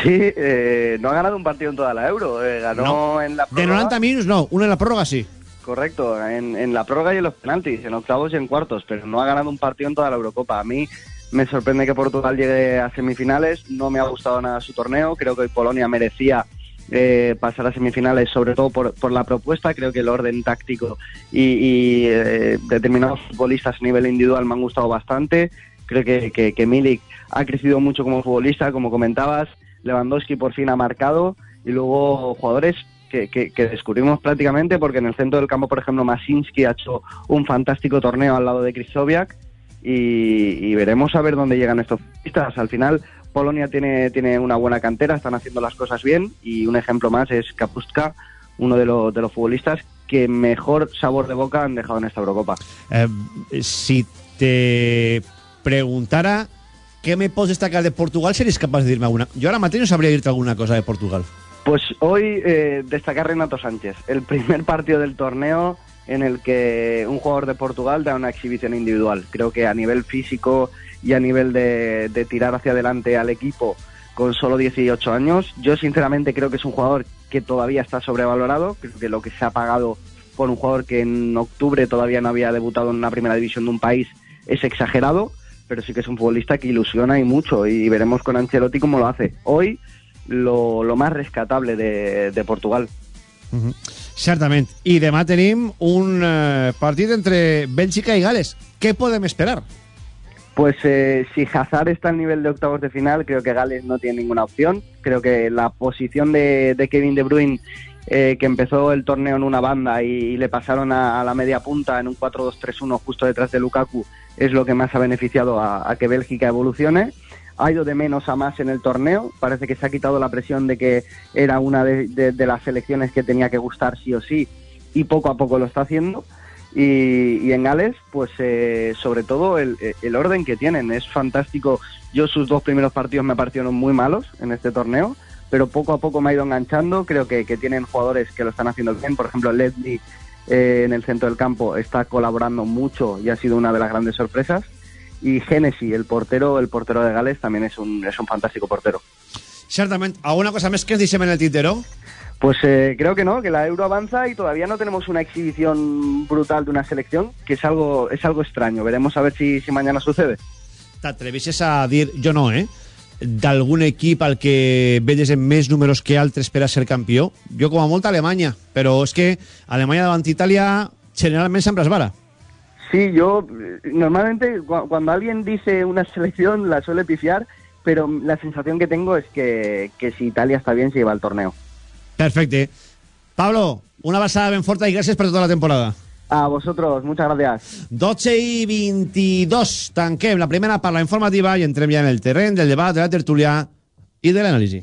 Sí, eh, no ha ganado un partido en toda la Euro. eh, ganó No. en la De prórroga. 90 minutos no, uno en la prórroga sí. Correcto, en, en la prórroga y en los penaltis, en octavos y en cuartos, pero no ha ganado un partido en toda la Eurocopa. A mí me sorprende que Portugal llegue a semifinales, no me ha gustado nada su torneo, creo que hoy Polonia merecía eh, pasar a semifinales, sobre todo por, la propuesta, creo que el orden táctico y, eh, determinados futbolistas a nivel individual me han gustado bastante, creo que, que, Milik ha crecido mucho como futbolista, como comentabas, Lewandowski por fin ha marcado. Y luego jugadores que, que- descubrimos prácticamente porque en el centro del campo, por ejemplo, Masinski ha hecho un fantástico torneo al lado de Krychowiak y, y veremos a ver dónde llegan estos futbolistas. Al final, Polonia tiene, tiene una buena cantera, están haciendo las cosas bien y un ejemplo más es Kapustka, uno de, los de los futbolistas que mejor sabor de boca han dejado en esta Eurocopa. Eh, si te preguntara què me pots destacar de Portugal, series capaç de dir-me alguna? Jo ara mateix no sabria dir-te alguna cosa de Portugal. Pues hoy eh, destacar Renato Sánchez. El primer partido del torneo en el que un jugador de Portugal da una exhibición individual. Creo que a nivel físico y a nivel de, tirar hacia adelante al equipo con solo 18 años, yo sinceramente creo que es un jugador que todavía está sobrevalorado. Creo que lo que se ha pagado por un jugador que en octubre todavía no había debutado en una primera división de un país es exagerado, pero sí que es un futbolista que ilusiona y mucho y veremos con Ancelotti cómo lo hace. Hoy lo, más rescatable de, Portugal. Uh -huh. Certament. I un eh, partit entre Bèlgica i Gales. Què podem esperar? Pues eh, si Hazard está al nivel de octavos de final, creo que Gales no tiene ninguna opción. Creo que la posición de, de Kevin De Bruyne, eh, que empezó el torneo en una banda y, le pasaron a, la media punta en un 4-2-3-1 justo detrás de Lukaku, es lo que más ha beneficiado a, que Bélgica evolucione ha ido de menos a más en el torneo. Parece que se ha quitado la presión de que era una de las selecciones que tenía que gustar sí o sí y poco a poco lo está haciendo. Y, y en Gales, pues eh, sobre todo el, el, orden que tienen es fantástico. Yo sus dos primeros partidos me parecieron muy malos en este torneo, pero poco a poco me ha ido enganchando. Creo que, que tienen jugadores que lo están haciendo bien. Por ejemplo, Leslie eh, en el centro del campo está colaborando mucho y ha sido una de las grandes sorpresas y Genesi, el portero, el portero de Gales, también es un, es un fantástico portero. Ciertamente. ¿Alguna cosa más que deixem en el tintero? Pues eh, creo que no, que la Euro avanza y todavía no tenemos una exhibición brutal de una selección, que es algo, es algo extraño. Veremos a ver si, si mañana sucede. T'atrevisses a dir, jo no, eh? d'algun equip al que veies en més números que altres per a ser campió? Jo com a molt Alemanya, però és que Alemanya davant Itàlia generalment sempre es vara. Sí, yo normalmente cuando alguien dice una selección la suele pifiar, pero la sensación que tengo es que, que si Italia está bien se lleva el torneo. Perfecte. Pablo, una basada ben forta y gracias por toda la temporada. A vosotros, muchas gracias. 12 i 22. Tanquem la primera part, la informativa, i entrem ja en el terreny del debat, de la tertúlia i de l'anàlisi.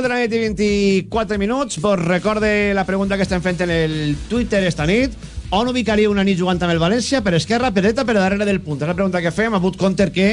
De la nit i 24 minuts. Vos recorde la pregunta que estem fent en el Twitter esta nit. On ubicaria una nit jugant amb el València? Per esquerra, per dreta, per darrere del punt? És la pregunta que fem. A Bud Conter que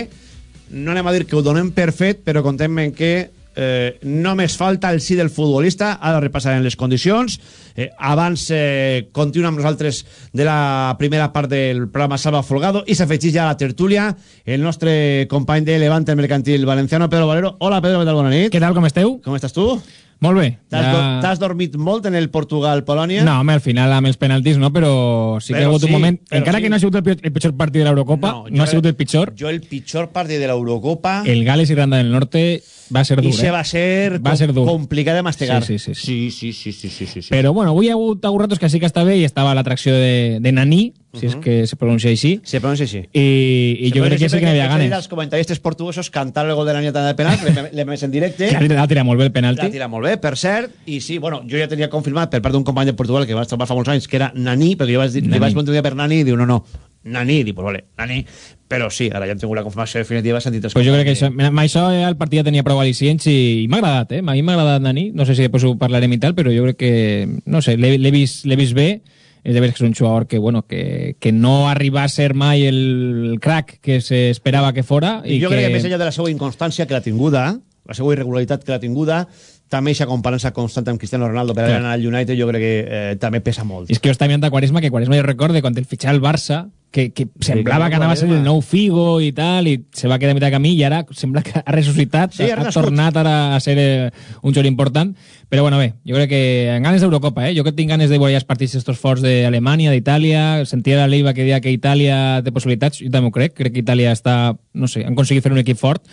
no anem a dir que ho donem per fet, però contem que eh, només falta el sí del futbolista. Ara repassarem les condicions. Eh, abans eh, continua amb nosaltres de la primera part del programa Salva Folgado i s'afegeix ja a la tertúlia el nostre company de Levante Mercantil Valenciano, Pedro Valero. Hola, Pedro, què tal? Bona nit. Què tal, com esteu? Com estàs tu? Molt bé. T'has ja... do dormit molt en el Portugal-Polònia? No, home, al final amb els penaltis no, però sí que però ha hagut sí, un moment... Encara sí. que no ha sigut el pitjor, el pitjor partit de l'Eurocopa, no, no ha sigut el pitjor. Jo el pitjor partit de l'Eurocopa... El Gales-Irlanda del Norte va ser dur, I se eh? va ser, va ser dur. complicat de mastegar. Sí, sí, sí. Sí, sí, sí, sí, sí, sí, sí. Però, bueno, avui hi ha hagut alguns ratos que sí que està bé i estava l'atracció de, de Nani, si uh -huh. és que se pronuncia així. Se pronuncia així. I, i jo crec que sí que n'hi havia ganes. Els comentaristes portuguesos cantar el gol de Nani de penal, l'he més en directe. Que l'ha tirat molt bé el penalti. L'ha tirat molt bé, per cert, i sí, bueno, jo ja tenia confirmat per part d'un company de Portugal que va estar fa molts anys que era Nani, perquè jo vaig dir, li vaig preguntar per Nani i diu, no, no, Nani, dic, pues vale, Nani, però sí, ara ja hem tingut la confirmació definitiva, sentit Pues jo crec que això, amb això eh, el partit ja tenia prou al·licients i, i m'ha agradat, eh? A mi m'ha agradat Nani, no sé si després ho parlarem i tal, però jo crec que, no sé, l'he vist, vist bé, de veres que és un jugador que, bueno, que, que no arriba a ser mai el crack que se esperava que fora. I, jo que... crec que més enllà de la seva inconstància que l'ha tinguda, la seva irregularitat que l'ha tinguda, també aquesta comparança constant amb Cristiano Ronaldo per anar al United jo crec que eh, també pesa molt. I és que jo estava mirant a Quaresma, que Quaresma jo recorde quan el fitxava el Barça, que, que semblava que anava a ser el nou Figo i tal, i se va quedar a mitjà camí i ara sembla que ha ressuscitat, Sí, ha ha, tornat ara a ser eh, un jugador important. Però bueno, bé, jo crec que en ganes d'Eurocopa, eh? Jo que tinc ganes de veure ja els partits estos forts d'Alemanya, d'Itàlia, sentia la Leiva que deia que Itàlia té possibilitats, jo també ho crec, crec que Itàlia està, no sé, han aconseguit fer un equip fort,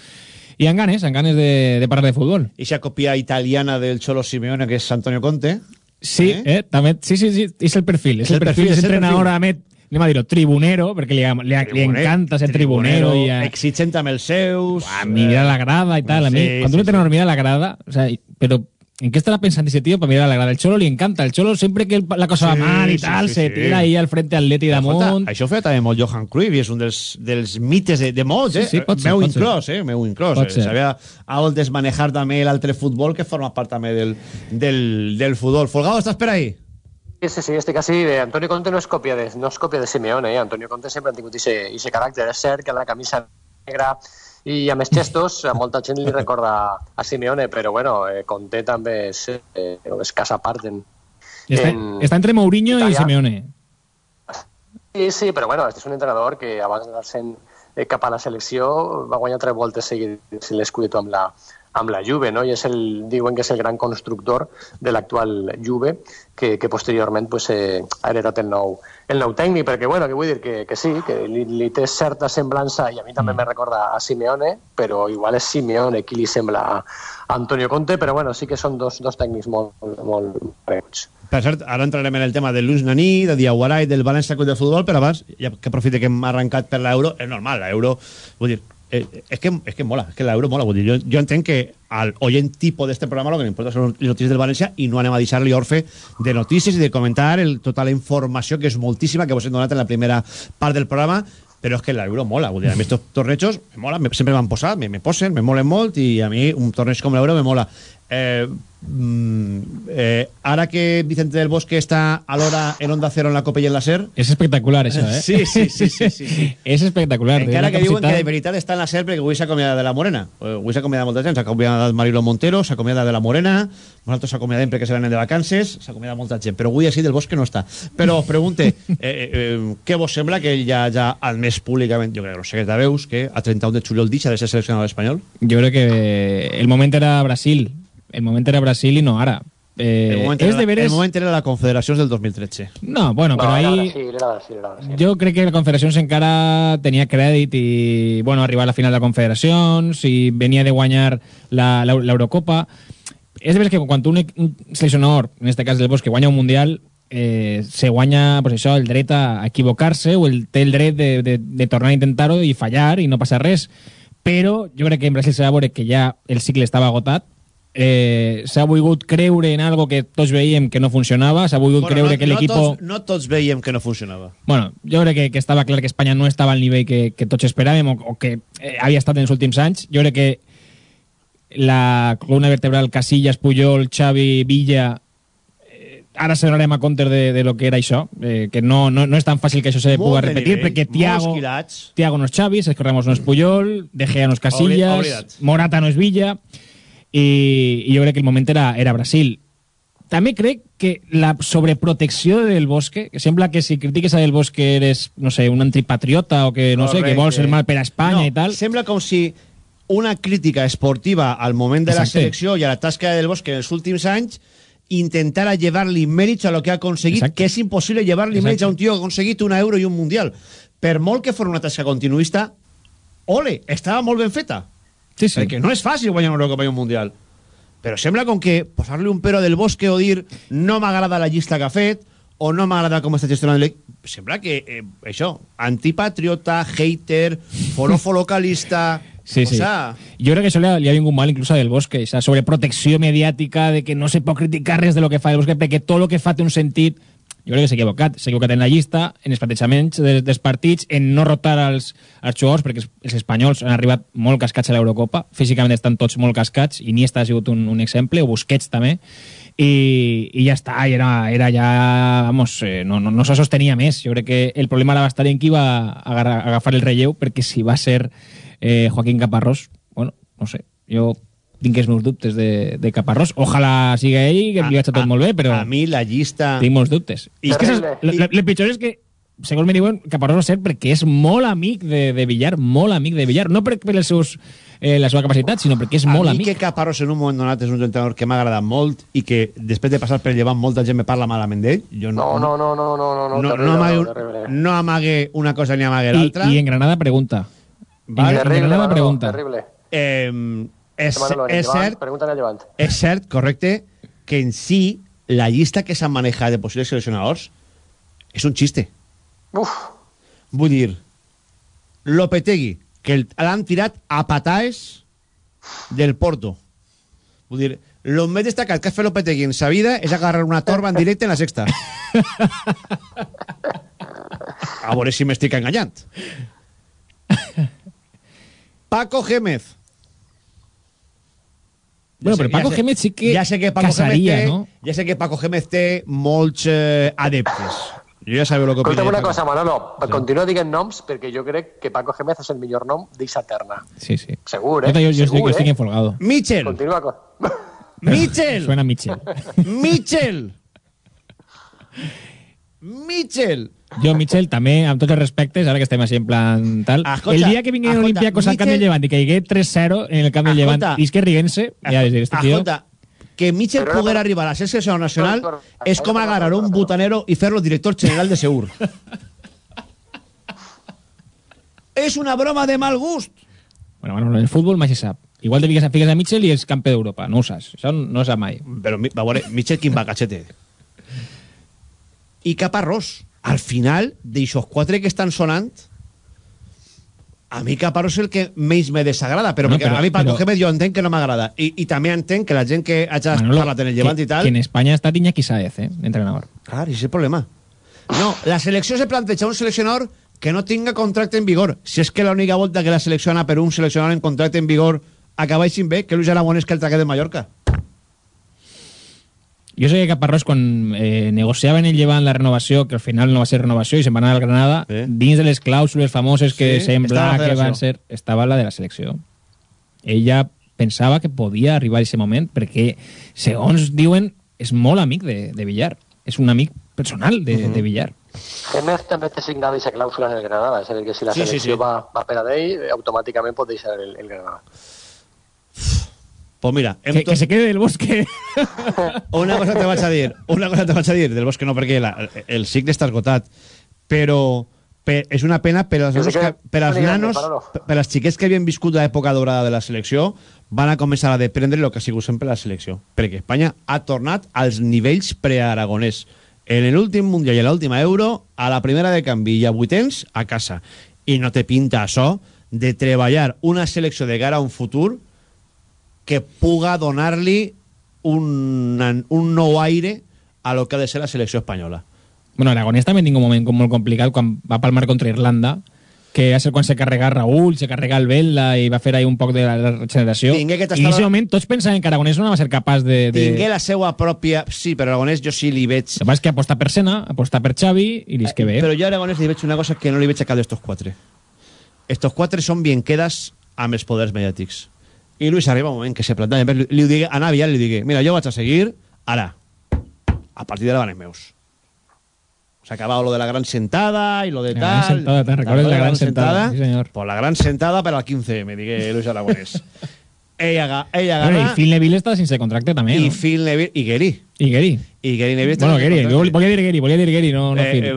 i en ganes, en ganes de, de parlar de futbol. Ixa copia italiana del Cholo Simeone, que és Antonio Conte. Sí, eh? també, sí, sí, sí, és el perfil, és, el perfil, és és el entrenador, perfil. Anem a dir-ho, tribunero, perquè li, li, li encanta ser tribunero, i a, Exigent amb els seus... a mirar la grada i tal. A mi, Sí, quan sí, un entrenador mira la grada, o sea, pero ¿en qué estará pensando ese tío para mirar la grada? El Cholo le encanta. El Cholo siempre que el- la cosa Sí, va mal y sí, tal, sí, se sí. tira ahí al frente al Leti damunt. Això ho feia també molt Johan Cruyff i és un dels, dels mites de, de molts, Sí, eh? sí, pot ser, meu pot ser. inclòs, eh? Meu inclòs. Pot Eh? ser. Sabia a on desmanejar també l'altre futbol que forma part també del, del, del futbol. Folgado, estàs per ahí? Sí, sí, sí, estic. Bé, Antonio Conte no és còpia de, no és còpia de Simeone, eh? Antonio Conte sempre ha tingut aquest caràcter. És cert que la camisa negra i amb els gestos a molta gent li recorda a Simeone, però bueno, eh, Conte també és, eh, és casa part en, Està, en- està entre Mourinho i Italià. Simeone. Sí, sí, però bueno, este és un entrenador que abans d'anar-se'n eh, cap a la selecció va guanyar tres voltes seguides l'Escudetto amb la, amb la Juve, no? i és el, diuen que és el gran constructor de l'actual Juve, que, que posteriorment pues, eh, ha heredat el nou, el nou tècnic, perquè bueno, que vull dir que, que sí, que li, li té certa semblança, i a mi també me recorda a Simeone, però igual és Simeone qui li sembla a Antonio Conte, però bueno, sí que són dos, dos tècnics molt, molt pareguts. Per cert, ara entrarem en el tema de Luis Naní, de Diaguara i del València Club de Futbol, però abans, ja que aprofite que hem arrencat per l'euro, és normal, l'euro, vull dir, eh, és que, és que mola, és que l'euro mola, vull dir, jo, jo entenc que al oient tipo d'este programa lo que m'importa són les notícies del València i no anem a deixar-li orfe de notícies i de comentar el, tota la informació, que és moltíssima, que vos hem donat en la primera part del programa, però és que l'euro mola, vull dir, a mi estos tornejos me mola, me, sempre m'han posat, me, me posen, me molen molt i a mi un torneig com l'euro me mola. Eh, mm, eh, ara que Vicente del Bosque està a l'hora en Onda Cero en la Copa i en la SER És espectacular, això, eh? Sí, sí, sí, sí, sí, sí. és espectacular. encara que una diuen que capacitat- de veritat està en la SER perquè avui s'ha acomiadat de la Morena Eh, avui s'ha acomiadat molta gent, s'ha acomiadat Marilo Montero s'ha acomiadat de la Morena nosaltres s'acomiadem perquè se venen de vacances s'ha acomiadat molta gent, però avui així del Bosque no està però us pregunte eh, eh, eh, què vos sembla que ell ja, ja al més públicament jo crec que no sé què te veus que a 31 de juliol deixa de ser seleccionador espanyol Jo crec que el moment era Brasil. El moment era Brasil i no ara. Eh, el moment, era, el moment era la Confederacions del 2013 No, bueno, però era ahí... Brasil, era Brasil, era Brasil. Jo crec que la Confederacions encara tenia crèdit i, bueno, arribar a la final de la Confederacions i venia de guanyar la- la- l'Eurocopa. És de veres que quan un, un seleccionador, en este cas del Bosque, guanya un Mundial, eh, se guanya pues això, el dret a equivocar-se o el, té el dret de, de, de tornar a intentar-ho i fallar i no passa res. Però jo crec que en Brasil s'ha de veure que ja el cicle estava agotat eh, s'ha volgut creure en algo que tots veiem que no funcionava, s'ha volgut Bueno, creure no, que l'equip... no, tots, no tots veiem que no funcionava Bueno, jo crec que, que estava clar que Espanya no estava al nivell que, que tots esperàvem o, o que eh, havia estat en els últims anys. Jo crec que la columna vertebral Casillas, Puyol, Xavi, Villa eh, ara se donarem a compte de, de lo que era això, eh, que no, no, no és tan fàcil que això se de repetir, nivell, perquè Tiago. Tiago no és Xavi, Sergio Ramos no és Puyol, De Gea no és Casillas, Oblidat. Morata no és Villa, i, i jo crec que el moment era, era Brasil. També crec que la sobreprotecció del Bosque, que sembla que si critiques a del Bosque eres, no sé, un antipatriota o que, no sé, que vols ser mal per a Espanya no, i tal. Sembla com si una crítica esportiva al moment de la Exacte. selecció i a la tasca del Bosque en els últims anys intentara llevar-li mèrits a lo que ha aconseguit, Exacte. que és impossible llevar-li mèrits a un tio que ha aconseguit una euro i un mundial. Per molt que fos una tasca continuista, ole, estava molt ben feta. Sí, sí. Perquè no és fàcil guanyar una Eurocopa i un Mundial. Però sembla com que posar-li un pero del Bosque o dir no m'agrada la llista que ha fet o no m'agrada com està gestionant l'equip. Sembla que, eh, això, antipatriota, hater, forofo localista... Sí, o sí. sea, Jo crec que això li ha, vingut mal inclús a Del Bosque, esa sobreprotecció mediàtica de que no se pot criticar res de lo que fa Del Bosque perquè tot el que fa té un sentit jo crec que s'ha equivocat. S'ha equivocat en la llista, en els plantejaments dels, dels partits, en no rotar els, els jugadors, perquè els, espanyols han arribat molt cascats a l'Eurocopa. Físicament estan tots molt cascats, i Iniesta ha sigut un, un exemple, o Busquets també, i, i ja està, i era, era ja, vamos, eh, no, no, no se sostenia més. Jo crec que el problema ara va estar en qui va agarrar, agafar el relleu, perquè si va ser eh, Joaquín Caparrós, bueno, no sé, jo tinc els meus dubtes de, de Caparrós. Ojalà siga ell, que li vaig tot molt bé, però... A mi la llista... Tinc molts dubtes. I és que saps, el, el pitjor és que segons me diuen, Caparrós va ser perquè és molt amic de, de Villar, molt amic de Villar, no per, per els seus, eh, la seva capacitat, sinó perquè és a molt mi amic. que Caparrós en un moment donat és un entrenador que m'ha agradat molt i que després de passar per llevant molta gent me parla malament d'ell. Jo no, No, no, no, no, no, no, no, no, terrible, no, amague, no, terrible. no amague una cosa ni amague I, l'altra. I en Granada pregunta. Vale. En, en Granada Manolo, pregunta. Terrible. Eh, és, el és cert és cert, correcte, que en si la llista que s'han manejat de possibles seleccionadors és un xiste. Uf. Vull dir, Lopetegui, que el- l'han tirat a pataes del Porto. Vull dir, lo més destacat que ha fet Lopetegui en sa vida és agarrar una torba en directe en la sexta. A veure si m'estic enganyant. Paco Gémez. Bueno, però Paco Gémez sí que ja sé que Paco casaria, Gémez té, no? Ja sé que Paco Gémez té molts eh, adeptes. Jo ja sabeu el que opino. Una cosa, Manolo. Continua dient noms perquè jo crec que Paco Gémez és el millor nom d'Ixa Terna. Sí, sí. Segur, eh? Jo, jo, Segur, jo estic eh? enfolgado. Mitchell. Continua con... Mitchell. Suena Mitchell. Mitchell. Mitchell. Jo, Mitchell, també, amb tots els respectes, ara que estem així en plan tal, Escolta, el dia que vingui l'Olimpiakos al camp del Llevant i que hi hagué 3-0 en el camp del Llevant, i és que riguent-se, ja és dir, este tio... Escolta, que Mitchell Però era poguera per- arribar a ser seleccionador nacional és com agarrar un butanero i fer-lo director general de Seur. és una broma de mal gust. Bueno, bueno, en el futbol mai se sap. Igual te fiques, fiques a Mitchell i és campió d'Europa, no ho saps. Això no se sap mai. Però, mi- va veure, Mitchell quin bagachete. I Caparrós. Al final, d'aixòs quatre que estan sonant, a mi Caparrós és el que menys me desagrada, però, No, però- a mi Paco però- Gémez jo entenc que no m'agrada. I, I també entenc que la gent que ha Manolo, parlat en el llevant que, i tal... Que en Espanya ha estat Iñaki Sáez, eh, entrenador. Clar, és el problema. No, la selecció se planteja un seleccionador que no tinga contracte en vigor. Si és que l'única volta que la selecciona per un seleccionador en contracte en vigor acabaixin bé, que Luis Aragonès que el tragué de Mallorca. Jo sé que Caparrós, quan eh, negociaven el llevant la renovació, que al final no va ser renovació i se'n van anar al Granada, Sí. dins de les clàusules famoses que Sí, sembla que van ser... Estava la de la selecció. Ella pensava que podia arribar a aquest moment perquè, segons diuen, és molt amic de, de Villar. És un amic personal de, de Villar. Gémez també té signada aquesta clàusula en el Granada, és a dir, que si la Sí, sí, selecció sí. Va, va per a d'ell, eh, automàticament pot deixar el, el Granada. Pues mira, hem Que, to- que se quede del bosque. una cosa te vaig a dir, una cosa te vaig a dir, del bosque no, perquè la, el cicle està esgotat, però per, és una pena per als, nanos que, que- per als nanos, per als xiquets que havien viscut l'època dorada de la selecció, van a començar a deprendre el que ha sigut sempre la selecció, perquè Espanya ha tornat als nivells prearagonès. En l'últim Mundial i en l'última Euro, a la primera de canvi i a vuitens, a casa. I no te pinta això de treballar una selecció de cara a un futur que puga donar-li un, un nou aire a lo que ha de ser la selecció espanyola. Bueno, Aragonès també tinc un moment com molt complicat quan va palmar contra Irlanda, que va ser quan se carrega Raúl, se carrega el Vela i va fer ahí un poc de la regeneració. Tingué que I en aquest moment tots pensaven que Aragonès no va ser capaç de... de... Tingué la seva pròpia... Sí, però Aragonès jo sí li veig... El que que aposta per Sena, aposta per Xavi i li és que bé. Però jo a Aragonès li veig una cosa que no li veig a cap d'estos quatre. Estos quatre són bien quedas amb els poders mediàtics. I Luis arriba un moment que se plantalla, li, li ho digui, a Navi, li digui, mira, jo vaig a seguir, ara, a partir d'ara van els meus. Se ha acabado lo de la gran sentada y lo de La tal. gran sentada, ¿te recuerdas lo la gran sentada? Sí, señor. Pues la gran sentada per al 15, me digue Luis Aragonès. ella, aga- ella Bueno, agarra... I Phil Neville està sense contracte també, i no? Phil Neville i Gary. I Gary. I Gary Neville... Bueno, Gary, contracte. volia dir Gary, volia dir Gary, no, no Eh, Phil. eh,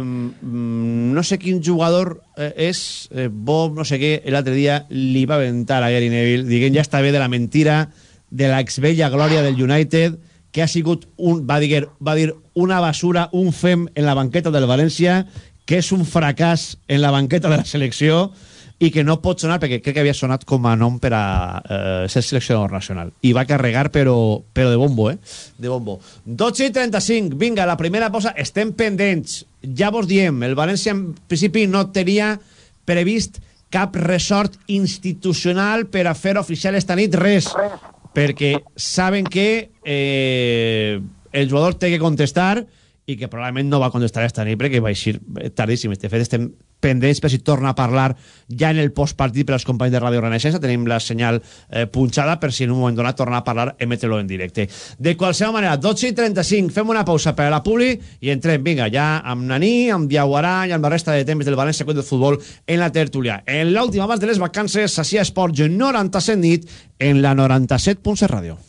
no sé quin jugador eh, és, eh, Bob, no sé què, l'altre dia li va aventar a Gary Neville, dient ja està bé de la mentira de la exvella glòria del United, que ha sigut un, va dir, va dir una basura, un fem en la banqueta del València, que és un fracàs en la banqueta de la selecció, i que no pot sonar perquè crec que havia sonat com a nom per a eh, ser seleccionador nacional. I va carregar però, però de bombo eh? de bombo. 12 i 35 vinga la primera pausa estem pendents. Ja vos diem el València en principi no tenia previst cap resort institucional per a fer oficial esta nit res. Perquè saben que eh, el jugador té que contestar i que probablement no va contestar esta nit perquè va eixir tardíssim. De fet, estem pendents per si torna a parlar ja en el postpartit per als companys de Ràdio Renaixença. Tenim la senyal eh, punxada per si en un moment donat torna a parlar, emetre-lo en directe. De qualsevol manera, 12 i 35, fem una pausa per a la publi i entrem, vinga, ja amb Naní, amb Diaguarà i amb la resta de temps del València Club de Futbol en la tertúlia. En l'última abans de les vacances, Sacia Esports 97 nit en la 97.7 Ràdio.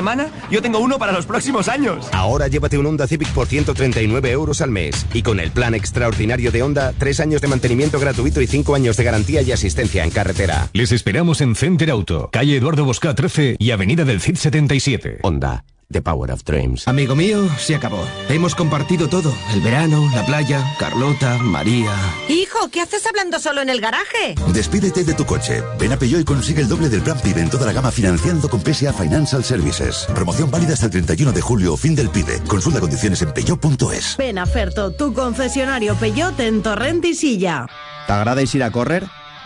Yo tengo uno para los próximos años. Ahora llévate un Honda Civic por 139 euros al mes. Y con el plan extraordinario de Honda, tres años de mantenimiento gratuito y cinco años de garantía y asistencia en carretera. Les esperamos en Center Auto, calle Eduardo Bosca 13 y avenida del CID 77. Honda. The Power of Dreams. Amigo mío, se acabó. Hemos compartido todo. El verano, la playa, Carlota, María. Hijo, ¿qué haces hablando solo en el garaje? Despídete de tu coche. Ven a Peugeot y consigue el doble del plan PIB en toda la gama financiando con PSA Financial Services. Promoción válida hasta el 31 de julio, fin del PIB. Consulta condiciones en peugeot.es. Ven a Ferto, tu concesionario Peugeot en Torrent i Silla. T'agrada eixir a córrer?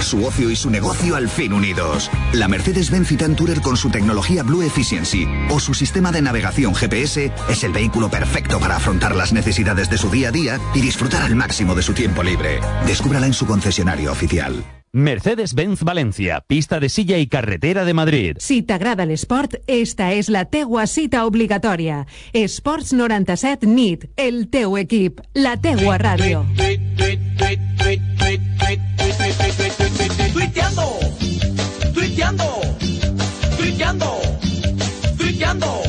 Su ocio y su negocio al fin unidos. La Mercedes-Benz Citan Tourer con su tecnología Blue Efficiency o su sistema de navegación GPS es el vehículo perfecto para afrontar las necesidades de su día a día y disfrutar al máximo de su tiempo libre. Descúbrala en su concesionario oficial. Mercedes-Benz Valencia, pista de silla y carretera de Madrid. Si t'agrada l'esport, esta és la teua cita obligatòria. Esports 97 NIT, el teu equip, la teua ràdio. Tuiteando, tuiteando, tuiteando, tuiteando.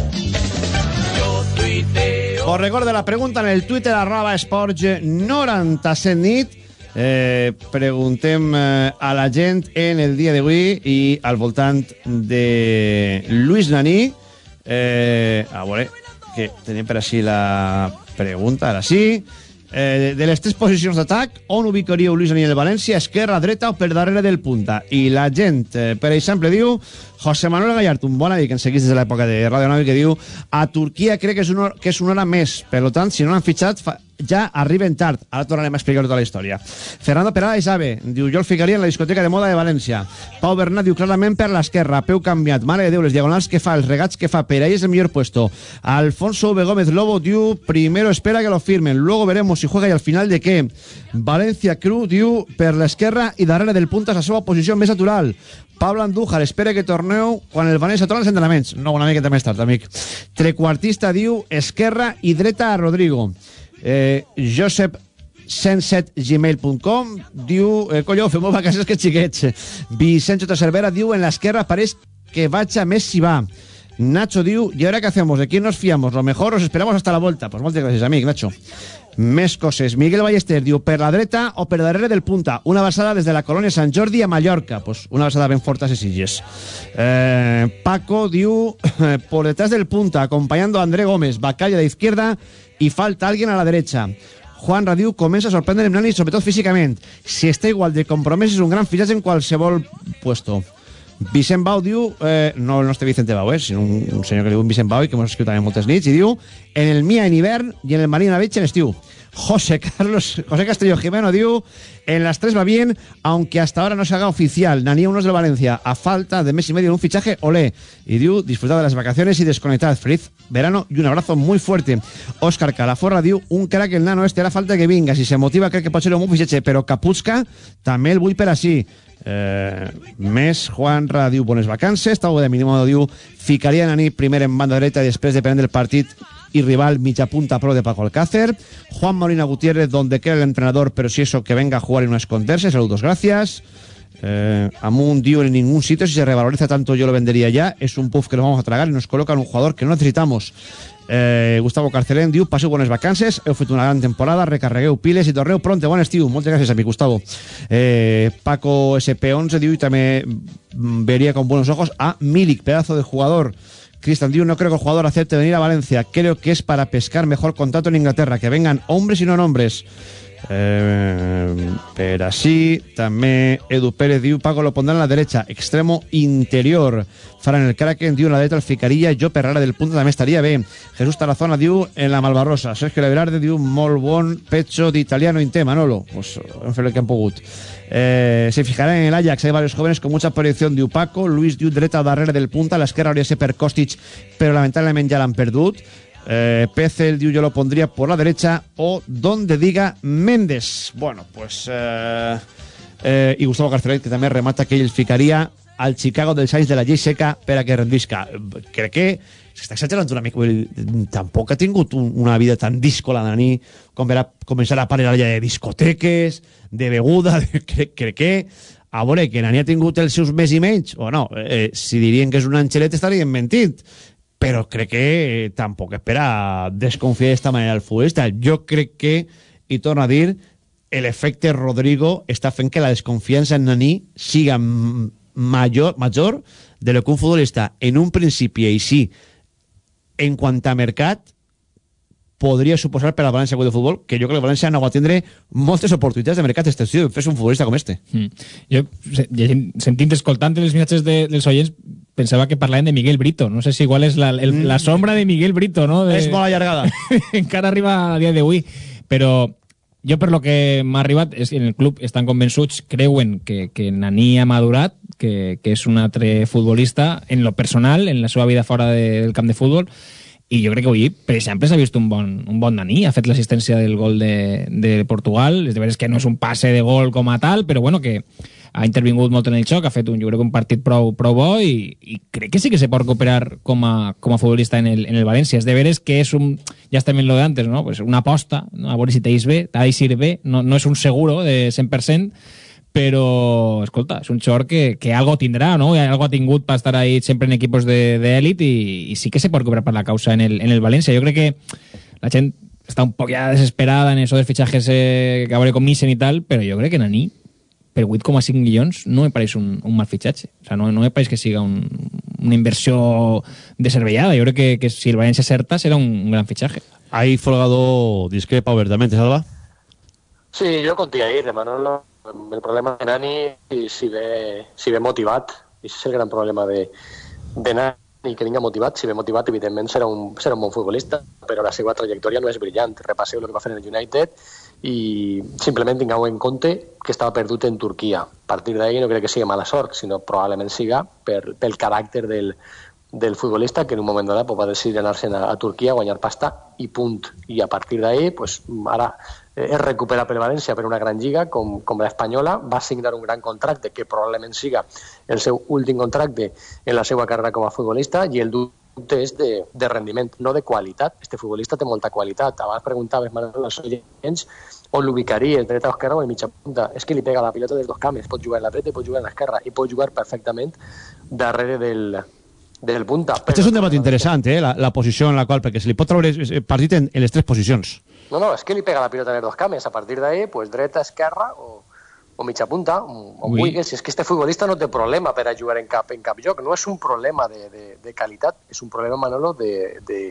Yo tuiteo. Os recordo la pregunta en el Twitter arroba esports 97 nit. Eh, preguntem eh, a la gent en el dia d'avui i al voltant de Luis Naní. Eh, a veure, que tenim per així la pregunta, ara sí. Eh, de les tres posicions d'atac, on ubicaríeu Luis Naní en el València, esquerra, dreta o per darrere del punta? I la gent, eh, per exemple, diu José Manuel Gallart, un bon amic que ens seguís des de l'època de Radio Navi, que diu a Turquia crec que és, una, que és una hora més, per tant, si no l'han fitxat, fa, ja arriben tard. Ara tornarem a explicar tota la història. Fernando Perala i sabe, diu, jo el ficaria en la discoteca de moda de València. Pau Bernat diu clarament per l'esquerra, peu canviat, mare de Déu, les diagonals que fa, els regats que fa, per ahí és el millor puesto. Alfonso V. Gómez Lobo diu, primero espera que lo firmen, luego veremos si juega y al final de qué. Valencia Cruz diu, per l'esquerra i darrere del punta és la seva posició més natural. Pablo Andújar, espera que torneu quan el València torna als entrenaments. No, una miqueta més tard, amic. Trequartista diu esquerra i dreta a Rodrigo. Eh, Josep 107gmail.com diu, eh, colló, fem vacances que xiquets. Vicenzo Cervera diu, en l'esquerra pareix que vaig a més si va. Nacho diu, ¿y ahora qué hacemos? ¿De quién nos fiamos? Lo mejor os esperamos hasta la vuelta. Pues moltes gràcies, amic, Nacho. Més coses. Miguel Ballester diu, per la dreta o per darrere del punta. Una basada des de la colònia Sant Jordi a Mallorca. Pues una basada ben forta a ses illes. Eh, Paco diu, por detrás del punta, acompañando a André Gómez, Bacalla de izquierda y falta alguien a la derecha. Juan Radiu comença a sorprendre en Nani, sobretot físicament. Si està igual de compromès, és un gran fitxatge en qualsevol puesto. Vicent Bau diu, eh, no el nostre Vicente Bau, eh, sinó un, un senyor que diu Vicent Bau i que hemos escrit també moltes nits, i diu, en el Mia en hivern i en el Marina Beach en estiu. José Carlos, José Castillo Jimeno diu, en las tres va bien, aunque hasta ahora no se haga oficial. Nani unos de Valencia, a falta de mes y medio en un fichaje, olé. Y diu, disfrutar de las vacaciones y desconectad. Feliz verano y un abrazo muy fuerte. Óscar Calaforra diu, un crack el nano este, hará falta que venga. Si se motiva, crec que pot ser un fitxatge, però Capuzca també el vull per. Eh, Juan Ra diu bones vacances, Tau de Minimo diu ficaria Nani primer en banda dreta i després depenent del partit y rival mitja punta pro de Paco Alcácer. Juan Molina Gutiérrez, donde queda el entrenador, pero si eso que venga a jugar y no esconderse. Saludos, gracias. Eh, Amun en ningún sitio, si se revaloriza tanto yo lo vendería ya. Es un puff que nos vamos a tragar y nos colocan un jugador que no necesitamos. Eh, Gustavo Carcelén diu, passeu bones vacances, heu fet una gran temporada, recarregueu piles i torneu pronte, bon estiu, moltes gràcies a mi Gustavo. Eh, Paco SP11 diu, i també vería con buenos ojos a Milik, pedazo de jugador. Cristian Diu, no creo que el jugador acepte venir a Valencia. Creo que es para pescar mejor contrato en Inglaterra. Que vengan hombres y no nombres. Eh, pero así, también Edu Pérez Diu, Paco lo pondrá en la derecha, extremo interior. Fran el Kraken Diu en la letra Ficaría, yo Perrara del punto también estaría bien. Jesús Tarazona Diu en la Malvarrosa. Sergio Leverarde Diu, molt bon pecho de italiano en tema, Manolo. Pues en fer el que han pogut. Eh, se fijará en el Ajax, hay varios jóvenes con mucha proyección de Paco, Luis Diu, dreta darrere del punta, a l'esquerra hauria de ser per Kostic, però lamentablement ja l'han perdut. Eh, Pece, el Diu, yo lo pondría por la derecha o donde diga Méndez. Bueno, pues... Eh, eh, y Gustavo Carcelet, que també remata que ell ficaria al Chicago del Sainz de la llei seca per a que rendisca. Crec que s'està exagerant una mica. Tampoc ha tingut un, una vida tan díscola, Dani, com per a començar a parlar ja de discoteques, de beguda, de, crec, crec que a veure, que Nani ha tingut els seus més i menys, o no, eh, si dirien que és un anxelet estarien mentint, però crec que eh, tampoc és per a desconfiar d'esta manera el futbolista. Jo crec que, i torno a dir, l'efecte Rodrigo està fent que la desconfiança en Nani siga major, major de lo que un futbolista en un principi i sí en quant a mercat podria suposar per al València de Futbol que jo crec que el València no va tindre moltes oportunitats de mercat extensiu fes un futbolista com este Mm. Jo, llegint- sentint, escoltant els missatges de, dels oients, pensava que parlaven de Miguel Brito. No sé si igual és la, el, la sombra de Miguel Brito, no? De, és molt allargada encara arriba a dia d'avui. Però jo, per lo que m'ha arribat, és que en el club estan convençuts, creuen que, que Nani ha madurat, que, que és un altre futbolista en lo personal, en la seva vida fora de, del camp de futbol, i jo crec que avui, per exemple, s'ha vist un bon, un bon Nani, ha fet l'assistència del gol de, de Portugal, és de veres que no és un passe de gol com a tal, però bueno, que ha intervingut molt en el xoc, ha fet un, jo crec un partit prou, prou bo i, i crec que sí que se pot recuperar com a, com a futbolista en el, en el València. És de veres que és un, ja està en lo de antes, no? pues una aposta, no? a veure si t'eix bé, t'ha d'eixir bé, no, no és un seguro de 100%, però, escolta, és un xor que, que algo tindrà, no? Algo ha tingut per estar ahí sempre en equipos d'èlit i, i sí que se pot recuperar per la causa en el, en el València. Jo crec que la gent està un poc ja desesperada en eso dels fitxajes eh, que a veure com i tal, però jo crec que Nani per 8,5 milions no me pareix un, un mal fitxatge. O sea, no, no me pareix que siga un, una inversió deservellada. Jo crec que, que si el València acerta serà un, un gran fitxatge. Ahí Folgado discrepa obertamente, Salva. Sí, jo contigo ahí, de Manolo. El problema de Nani, i si ve, si ve motivat, i és el gran problema de, de Nani, que vinga motivat, si ve motivat, evidentment serà un, serà un bon futbolista, però la seva trajectòria no és brillant. Repasseu el que va fer en el United i simplement tingueu en compte que estava perdut en Turquia. A partir d'ahí no crec que sigui mala sort, sinó probablement siga per, pel caràcter del, del futbolista que en un moment donat va decidir anar-se'n a, a Turquia a guanyar pasta i punt. I a partir d'ahí, pues, ara eh, es recupera pel València per una gran lliga com, com l'espanyola, va signar un gran contracte que probablement siga el seu últim contracte en la seva carrera com a futbolista i el dubte és de, de rendiment, no de qualitat. Este futbolista té molta qualitat. Abans preguntaves, Manel, als oients, on l'ubicaria, el dret a l'esquerra o el mitja punta. És que li pega la pilota dels dos cames, pot jugar en la dreta i pot jugar en l'esquerra, i pot jugar perfectament darrere del, del punta. Este és un debat interessant, eh? la, la posició en la qual, perquè se li pot treure eh, partit en, en les tres posicions. No, no, és que li pega la pilota en els dos cames. A partir d'ahí, pues, dreta, esquerra o, o mitja punta, o, Ui. vulguis. Si és que este futbolista no té problema per a jugar en cap, en cap lloc. No és un problema de, de, de qualitat, és un problema, Manolo, de, de,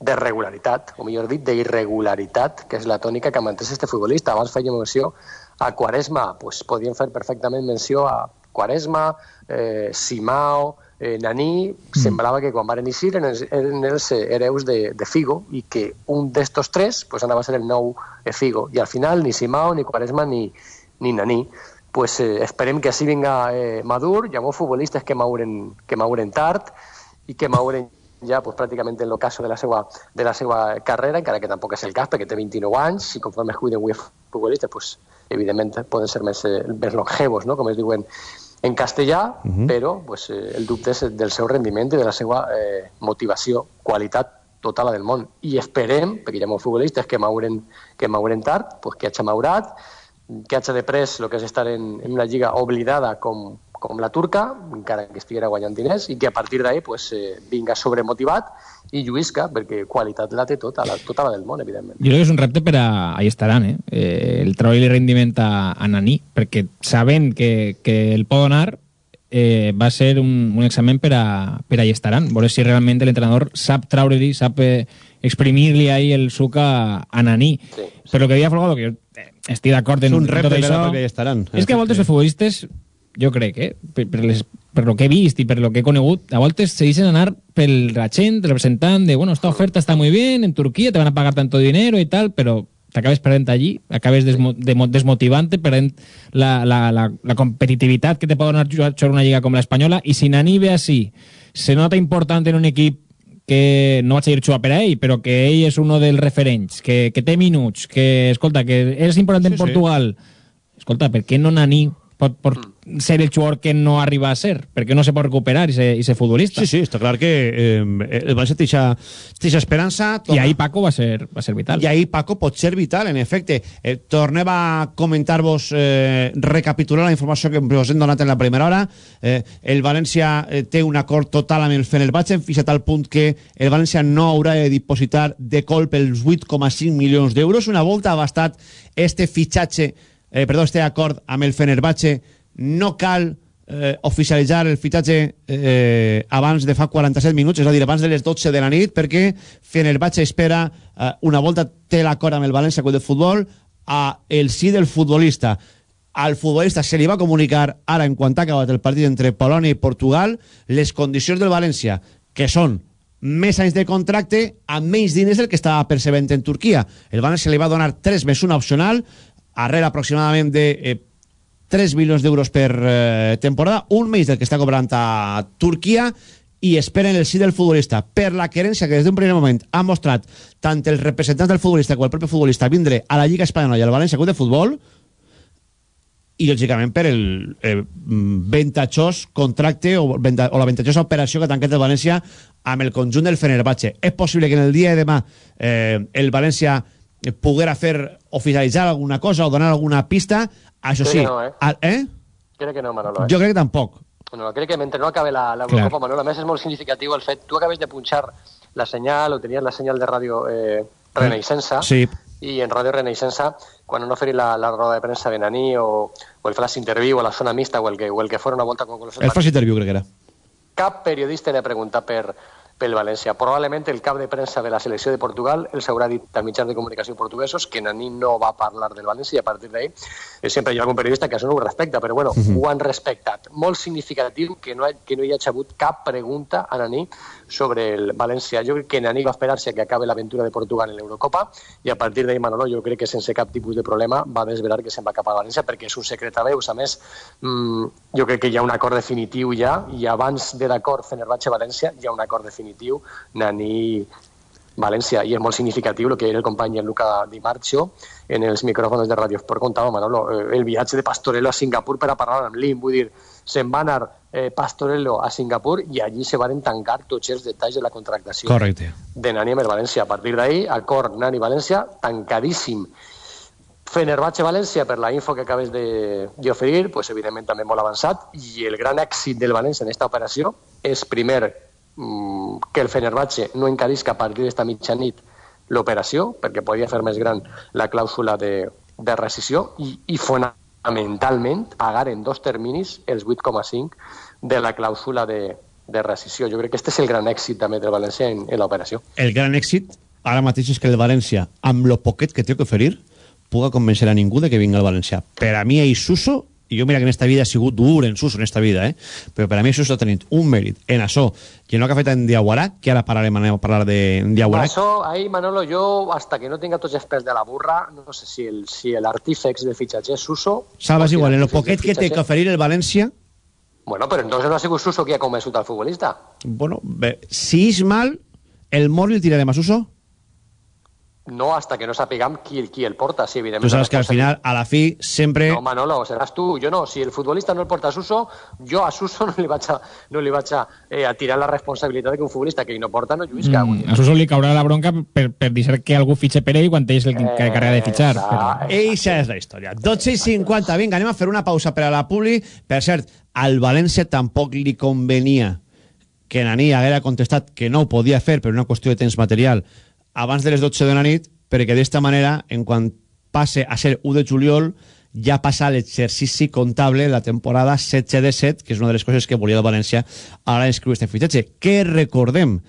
de regularitat, o millor dit, d'irregularitat, que és la tònica que manté este futbolista. Abans fèiem menció a Quaresma, pues, podíem fer perfectament menció a Quaresma, eh, Simao, eh, Naní semblava que quan van eixir eren, els- eren els hereus de, de Figo i que un d'estos tres pues, anava a ser el nou Figo. I al final ni Simao, ni Quaresma, ni, ni Naní. Pues, eh, esperem que així vinga eh, Madur, hi ha molts futbolistes que mauren, que mauren tard i que mauren ja pues, pràcticament en el cas de la seva, de la seva carrera, encara que tampoc és el cas, perquè té 29 anys i conforme es cuiden avui futbolistes, pues, evidentment poden ser més, eh, més longevos, no? com es diuen en castellà, Mhm. però pues, eh, el dubte és del seu rendiment i de la seva eh, motivació, qualitat tota la del món. I esperem, perquè hi ha molts futbolistes que mauren, que mauren tard, pues, que hagi maurat, que hagi de pres el que és estar en, en una lliga oblidada com, com la turca, encara que estiguera guanyant diners, i que a partir d'ahí pues, eh, vinga sobremotivat i lluïsca, perquè qualitat la té tota, la, tota la del món, evidentment. Jo crec que és un repte per a... Ahí estaran, eh? eh el treball i rendiment a, a Naní, perquè sabent que, que el pot donar, eh, va ser un, un examen per a, per a ahí estaran. Veure si realment l'entrenador sap traure-li, sap eh, exprimir-li ahí el suc a, a Naní. Sí, sí. Però el que deia Folgado, que jo eh, estic d'acord en, És un en tot això... hi estaran. És que a voltes els futbolistes, jo crec, eh, per, per, les, per lo que he vist i per lo que he conegut, a voltes se deixen anar pel agent, representant de, bueno, esta oferta está muy bien, en Turquía te van a pagar tanto dinero y tal, pero t'acabes perdent allí, acabes desmo, desmotivant-te, perdent la, la, la, la competitivitat que te pot donar jugar una lliga com l'espanyola, i si Nani ve així, se nota important en un equip que no vaig a dir jugar per a ell, però que ell és un dels referents, que, que té minuts, que, escolta, que és important Sí, en sí. Portugal. Escolta, per què no Nani pot, pot ser el jugador que no arriba a ser? Per què no se pot recuperar i ser, i ser futbolista? Sí, sí, està clar que eh, el València aquesta esperança. I ahí Paco va ser, va ser vital. I ahí Paco pot ser vital, en efecte. Eh, tornem a comentar-vos, eh, recapitular la informació que us hem donat en la primera hora. Eh, el València eh, té un acord total amb el Fenerbahce, fins a tal punt que el València no haurà de dipositar de colp els 8,5 milions d'euros. Una volta ha bastat este fitxatge, eh, perdó, este acord amb el Fenerbahce, no cal eh, oficialitzar el fitxatge eh, abans de fa 47 minuts, és a dir, abans de les 12 de la nit, perquè Fenerbahce espera, eh, una volta té l'acord amb el València Club de Futbol, a el sí del futbolista. Al futbolista se li va comunicar ara, en quan ha acabat el partit entre Polònia i Portugal, les condicions del València, que són més anys de contracte amb menys diners del que estava percebent en Turquia. El València li va donar 3 més una opcional, arrere aproximadament de eh, 3 milions d'euros per eh, temporada, un mes del que està cobrant a Turquia i esperen el sí del futbolista per la querència que des d'un primer moment ha mostrat tant el representant del futbolista com el propi futbolista vindre a la Lliga Espanyola i al València Club de Futbol i lògicament per el eh, ventajós contracte o, venta, o la ventajosa operació que ha tancat el València amb el conjunt del Fenerbahce. És possible que en el dia de demà eh, el València poguera fer oficialitzar alguna cosa o donar alguna pista, això Crec sí. no, eh? al- eh? Crec que no, Manolo. Eh? Jo crec que tampoc. No, crec que mentre no acabe la, la. Eurocopa, Manolo, a més és molt significatiu el fet, tu acabes de punxar la senyal, o tenies la senyal de ràdio eh, Renaixença, Sí. i en Ràdio Renaixença, quan han oferit la, la roda de premsa de Naní o, o el flash interview o la zona mixta o el que, o el que fora una volta con los El flash interview crec que era. cap periodista n'ha preguntat per, pel València. Probablement el cap de premsa de la selecció de Portugal els haurà dit als mitjans de comunicació portuguesos que Nani no va parlar del València i a partir d'ahí eh, sempre hi ha algun periodista que això no ho respecta, però bueno, Mhm. ho han respectat. Molt significatiu que no, ha, que no hi hagi hagut cap pregunta a Nani sobre el València. Jo crec que Nani va esperar-se que acabe l'aventura de Portugal en l'Eurocopa i a partir d'ahí Manolo jo crec que sense cap tipus de problema va desvelar que se'n va cap a València perquè és un secret a veus. A més, mm, jo crec que hi ha un acord definitiu ja i abans de l'acord Fenerbahce-València hi ha un acord definitiu Nani València i és molt significatiu el que era el company en Luca Di Marcio en els micròfons de Radio Sport contava Manolo, eh, el viatge de Pastorello a Singapur per a parlar amb l'IM, vull dir, se'n va anar eh, Pastorello a Singapur i allí se van tancar tots els detalls de la contractació Correcte. de Nani amb el València. A partir d'ahí, acord Nani-València, tancadíssim. Fenerbahce-València, per la info que acabes de- d'oferir, pues, evidentment també molt avançat, i el gran èxit del València en aquesta operació és, primer, que el Fenerbahce no encarisca a partir d'esta mitjanit l'operació, perquè podia fer més gran la clàusula de, de rescisió, i, i fonamentalment pagar en dos terminis els 8,5 de la clàusula de, de rescisió. Jo crec que este és el gran èxit també del València en, en l'operació. El gran èxit ara mateix és que el València, amb lo poquet que té que oferir, puga convencer a ningú de que vinga al València. Per a mi, a Isuso, i jo mira que en esta vida ha sigut dur en Suso en esta vida, eh? però per a mi Suso ha tenit un mèrit en això i en el que ha fet en Diaguarà, que ara parlarem anem a parlar de Diaguarà. Això, ahí, Manolo, jo, hasta que no tinga tots els pèls de la burra, no sé si el, si el artífex de fitxatge és Suso... Si igual, en el poquet que té que oferir el València, Bueno, però entonces no ha sigut Suso qui ha convençut al futbolista. bueno, bé, si és mal, el Mori el tirarem a Suso. No hasta que no sapiguem qui, qui el porta, sí, evidentment. Tu sabes que al final, a la fi, sempre... No, Manolo, seràs tu, jo no. Si el futbolista no el porta a Suso, jo a Suso no li vaig a, no li vaig a, eh, a tirar la responsabilitat de que un futbolista que no porta no lluisca. Mm. A Suso li caurà la bronca per, per deixar que algú fitxe per ell quan ell és el que eh, carrega de fitxar. Però... Eixa és la història. 12 i 50. Vinga, anem a fer una pausa per a la publi. Per cert, al València tampoc li convenia que Nani haguera contestat que no ho podia fer per una qüestió de temps material abans de les 12 de la nit, perquè d'esta manera, en quan passe a ser 1 de juliol, ja passa l'exercici comptable la temporada 16-17, que és una de les coses que volia el València a l'hora d'inscriure este fitxatge. Que recordem,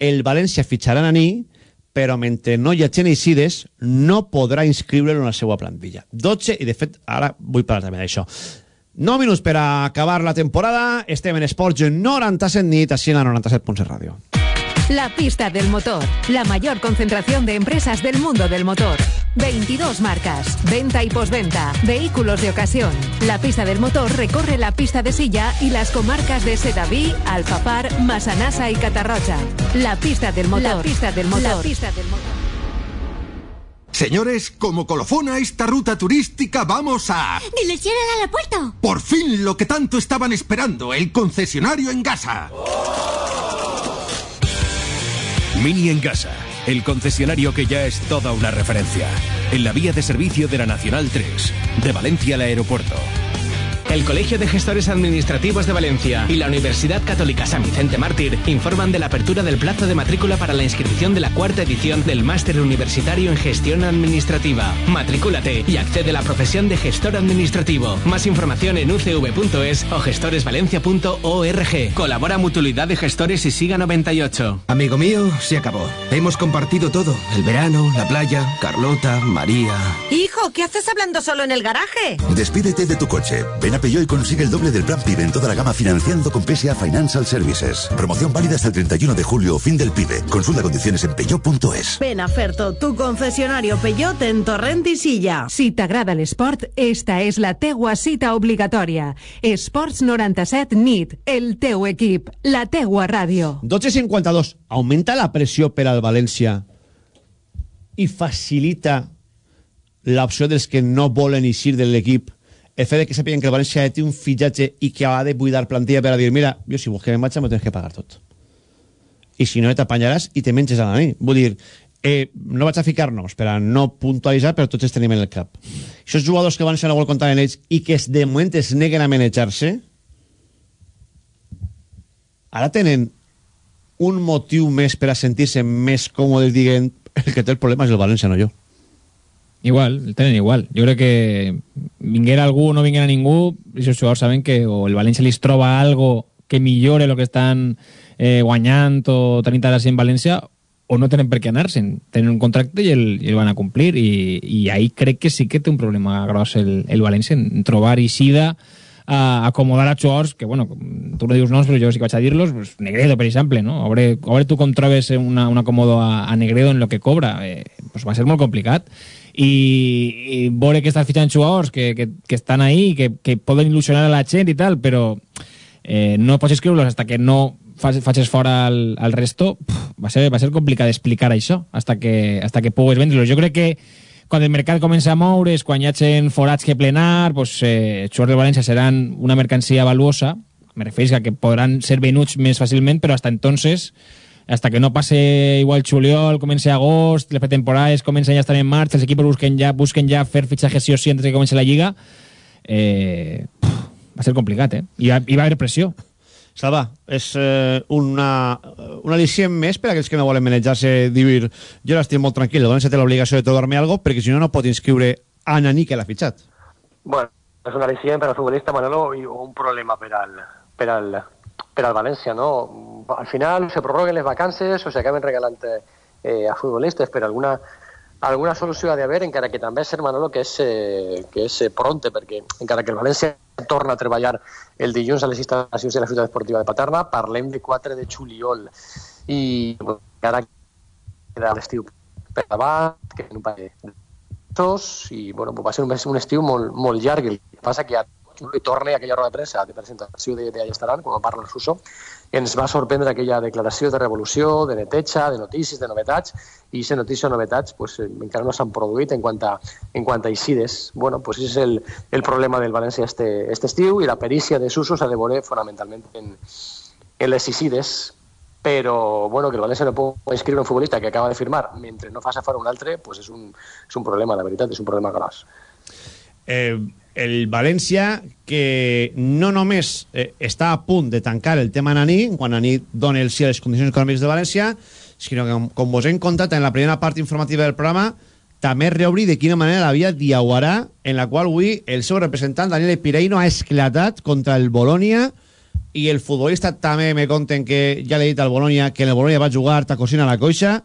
el València fitxarà Nani, però mentre no hi hagi Isides, no podrà inscriure'l en la seva plantilla. 12, i de fet, ara vull parlar també d'això. 9 minuts per a acabar la temporada. Estem en Esports 97 nit, així en la 97.7 Ràdio. La pista del motor, la mayor concentración de empresas del mundo del motor. 22 marcas, venta y posventa, vehículos de ocasión. La pista del motor recorre la pista de silla y las comarcas de Sedaví, Alfafar, Masanasa y Catarrocha. La pista del motor. La pista del motor. La pista del motor. Señores, como colofón a esta ruta turística vamos a... ¡Dile cierra al aeropuerto! Por fin lo que tanto estaban esperando, el concesionario en Gasa. Mini en Casa, el concesionario que ya es toda una referencia. En la vía de servicio de la Nacional 3, de Valencia al aeropuerto. El Colegio de Gestores Administrativos de Valencia y la Universidad Católica San Vicente Mártir informan de la apertura del plazo de matrícula para la inscripción de la cuarta edición del Máster Universitario en Gestión Administrativa. Matricúlate y accede a la profesión de gestor administrativo. Más información en ucv.es o gestoresvalencia.org. Colabora Mutualidad de Gestores y Siga 98. Amigo mío, se acabó. Hemos compartido todo. El verano, la playa, Carlota, María. Hijo, ¿qué haces hablando solo en el garaje? Despídete de tu coche. Ven a Peugeot y consigue el doble del plan PIB en toda la gama financiando con PSA Financial Services. Promoción válida hasta el 31 de julio, fin del PIB. Consulta condiciones en peugeot.es. Ven a Ferto, tu concesionario Peugeot en Torrent i Silla. Si t'agrada l'esport, esta és la teua cita obligatòria. Esports 97 NIT, el teu equip, la teua ràdio. 12.52. Augmenta la pressió per al València i facilita l'opció dels que no volen eixir de l'equip el fet que sàpiguen que el València té un fitxatge i que ha de buidar plantilla per a dir mira, jo si vols que me'n vaig me tens que pagar tot. I si no t'apanyaràs i te menges a la nit. Vull dir, eh, no vaig a ficar-nos per a no puntualitzar però tots els tenim en el cap. Aquests jugadors que van ser no vol comptar en ells i que de moment es neguen a manejar-se ara tenen un motiu més per a sentir-se més còmodes dient el que té el problema és el València, no jo Igual, el tenen igual. Jo crec que vinguera algú o no vinguera ningú, esos jugadors saben que o el València li troba algo que millore el que estan eh, guanyant o tenint ara en València o no tenen per què anar-se'n. Tenen un contracte i el, i el van a complir i, i ahí crec que sí que té un problema gros el, el València en trobar eixida a acomodar a jugadors que, bueno, tu no dius noms, però jo sí que vaig a dir-los, pues, Negredo, per exemple, no? A veure tu com trobes una, un acomodo a, a Negredo en lo que cobra. Eh, pues va ser molt complicat. I, i veure que estàs fitxant jugadors que, que, que estan ahí, que, que poden il·lusionar a la gent i tal, però eh, no pots escriure-los hasta que no facis fora al, al resto, pf, va ser, va ser complicat explicar això hasta que, hasta que pugues vendre-los. Jo crec que quan el mercat comença a moure's, quan hi hagi forats que plenar, pues, eh, els jugadors de València seran una mercancia valuosa, me refereix a que podran ser venuts més fàcilment, però hasta entonces hasta que no pase igual juliol, comença agost, les pretemporades comencen ja a estar en marxa, els equipos busquen ja, busquen ja fer fitxatges sí o sí antes de que comenci la lliga, eh, pff, va ser complicat, eh? I va, hi va haver pressió. Salva, és eh, una, un al·licient més per a aquells que no volen manejar-se, dir, jo ara estic molt tranquil, València té l'obligació de trobar-me algo, perquè si no, no pot inscriure a Nani que l'ha fitxat. Bueno, és una al·licient per al futbolista Manolo i un problema per al, per al, per al València, no? Al final se prorroguen les vacances o se acaben regalant eh, a futbolistes per alguna alguna solució ha d'haver, encara que també és Manolo que és, eh, que és eh, pronte, perquè encara que el València torna a treballar el dilluns a les instal·lacions de la ciutat esportiva de Paterna, parlem de 4 de juliol i encara queda l'estiu per davant, que no parell tos i bueno, va ser un, un estiu molt, molt llarg. El que passa que ja i torna a aquella roda de premsa de presentació de, de Estaran, com parla el Suso, ens va sorprendre aquella declaració de revolució, de neteja, de notícies, de novetats, i aquestes notícies o novetats pues, encara no s'han produït en quant a, en quant a Isides. Bueno, pues és el, el problema del València este, este estiu i la perícia de Suso s'ha de veure fonamentalment en, en les Isides, però bueno, que el València no pot inscriure un futbolista que acaba de firmar mentre no faci fora un altre, pues és, un, és un problema, la veritat, és un problema gros. Eh, el València que no només eh, està a punt de tancar el tema Naní, quan Naní dona el sí a les condicions econòmiques de València, sinó que, com vos hem contat en la primera part informativa del programa, també reobri de quina manera la via Diaguarà, en la qual avui el seu representant, Daniel Pireino, ha esclatat contra el Bolònia, i el futbolista també me conten que ja l'he dit al Bologna que el Bologna va jugar tacosina a la coixa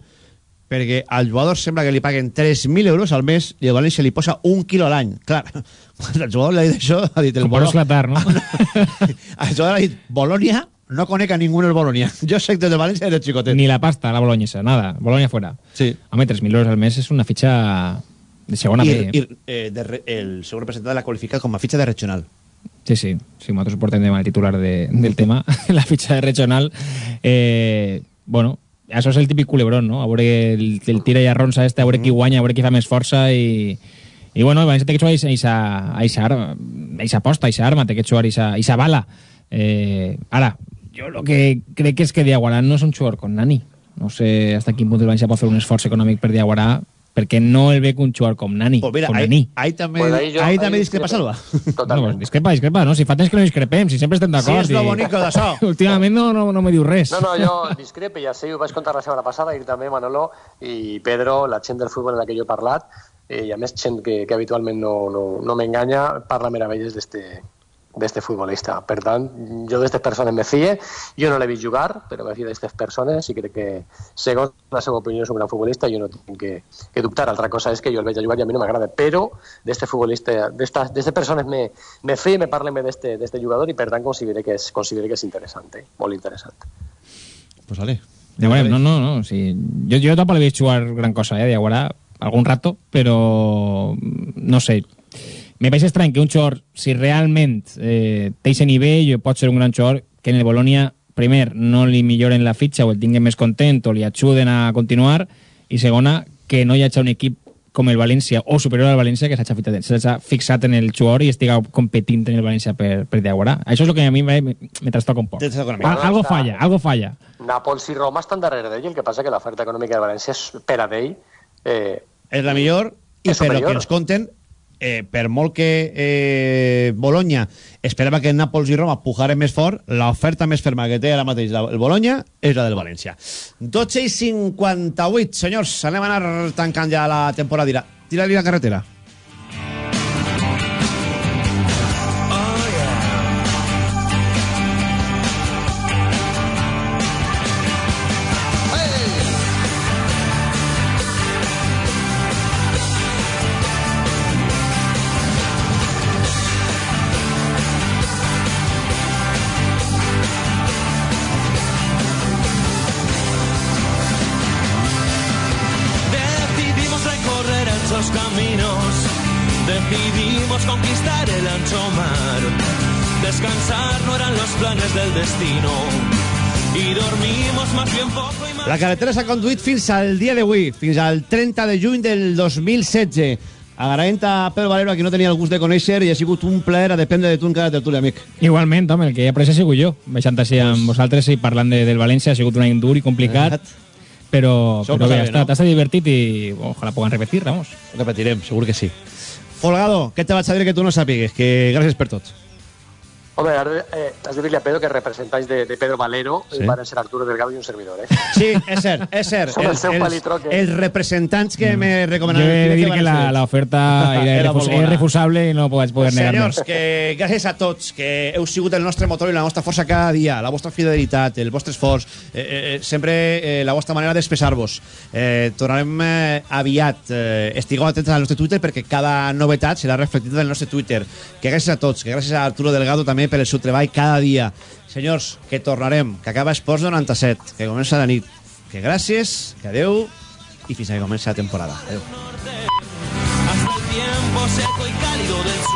perquè al jugador sembla que li paguen 3.000 euros al mes i el València li posa un quilo a l'any clar, quan el jugador li ha dit això ha dit el Com per esclatar, no? el jugador ha dit Bologna no conec a ningú en el Bologna jo sé que des de València eres xicotet Ni la pasta, la boloñesa, nada. Boloña fuera. Sí. Home, 3.000 euros al mes és una fitxa de segona I, B. i eh, de, re- el seu representant l'ha qualificat com a fitxa de regional Sí, sí, sí, nosaltres portem demà el titular de, del tema, la fitxa de regional. Eh, bueno, això és el típic culebrón, no? A veure el, el tira i arronsa este, a veure qui guanya, a veure qui fa més força i, i bueno, el València té que jugar a eixa, a eixa, arma, a eixa arma, té que jugar a eixa, bala. Eh, ara, jo el que crec és que Diaguarà no és un jugador con Nani. No sé hasta quin punt el València pot fer un esforç econòmic per Diaguarà, perquè no el ve un jugador com Nani. pues mira, com ahí, Nani. ahí també, Pues ahí yo- ahí ahí també discrepa. Salva No, pues discrepa, discrepa, no? Si fa temps que no discrepem, si sempre estem Sí, d'acord. és lo bonico d'això. Últimament no, no, no me diu res. No, no, jo discrepe, ja sé, ho vaig contar la setmana passada, i també Manolo i Pedro, la gent del futbol en la que jo he parlat, eh, i a més gent que, que habitualment no, no, no m'enganya, parla meravelles d'este d'este futbolista. Per tant, jo d'aquestes persones me fie, jo no l'he vist jugar, però me fie d'aquestes persones i crec que, segons la seva opinió, és un futbolista, jo no tinc que, que dubtar. Altra cosa és que jo el veig a jugar i a mi no m'agrada, però d'este futbolista, d'aquestes persones me, me fie me parlen d'este d'este jugador i per tant considero que és, considero que és interessant, molt interessant. pues vale Ja veurem, no, no, no. Sí. Jo, jo tampoc l'he vist jugar gran cosa, eh, Diaguarà, algun rato, però no sé. Me pareix estrany que un xor, si realment eh, té aquest nivell, pot ser un gran xor, que en el Bologna, primer, no li milloren la fitxa o el tinguen més content o li ajuden a continuar, i segona, que no hi hagi un equip com el València o superior al València que s'hagi fixat, en el jugador i estiga competint en el València per, per Diaguarà. Això és el que a mi me, me, me trastoca un poc. Una Algo falla, algo falla. Nàpols i Roma estan darrere d'ell, el que passa que l'oferta econòmica de València és per a d'ell eh, és la millor i per lo superior. que ens conten eh, per molt que eh, Bologna esperava que Nàpols i Roma pujaren més fort, l'oferta més ferma que té ara mateix el Bologna és la del València. 12 i 58 senyors, anem a anar tancant ja la temporada. Tira-li la carretera La carretera s'ha conduït fins al dia d'avui, fins al 30 de juny del 2016. Agraint a Pedro Valero, a qui no tenia el gust de conèixer, i ha sigut un plaer a dependre de tu en cada tertúlia, amic. Igualment, home, el que he après ha sigut jo. Baixant així amb vosaltres i parlant de, del València ha sigut un any dur i complicat, però, Això però passa bé, ha estat, no? ha estat divertit i ojalà puguem repetir, vamos. Repetirem, segur que sí. Folgado, què te vaig a dir que tu no sàpigues? Que gràcies per tot. Home, ara, eh, has de dir-li a Pedro que representants de, de Pedro Valero Sí. van ser Arturo Delgado i un servidor, eh? Sí, és cert, és cert. Som el seu els, palitroque. els representants que me Yo recomanaron... he de el Twitter que la, ser la oferta era, Era irrefusable y no puedes poder negarme. Senyors, que gràcies a tots, que heu sigut el nostre motor i la nostra força cada dia, la vostra fidelitat, el vostre esforç, eh, eh, sempre eh, la vostra manera d'expressar-vos. Eh, tornarem eh, aviat. Eh, estigueu atents al nostre Twitter perquè cada novetat serà reflectida en el nostre Twitter. Que gràcies a tots, que gràcies a Arturo Delgado també per el seu treball cada dia. Senyors, que tornarem, que acaba Esports 97, que comença la nit. Que gràcies, que adeu i fins que comença la temporada. Adeu. hasta el tiempo seco y cálido del sur.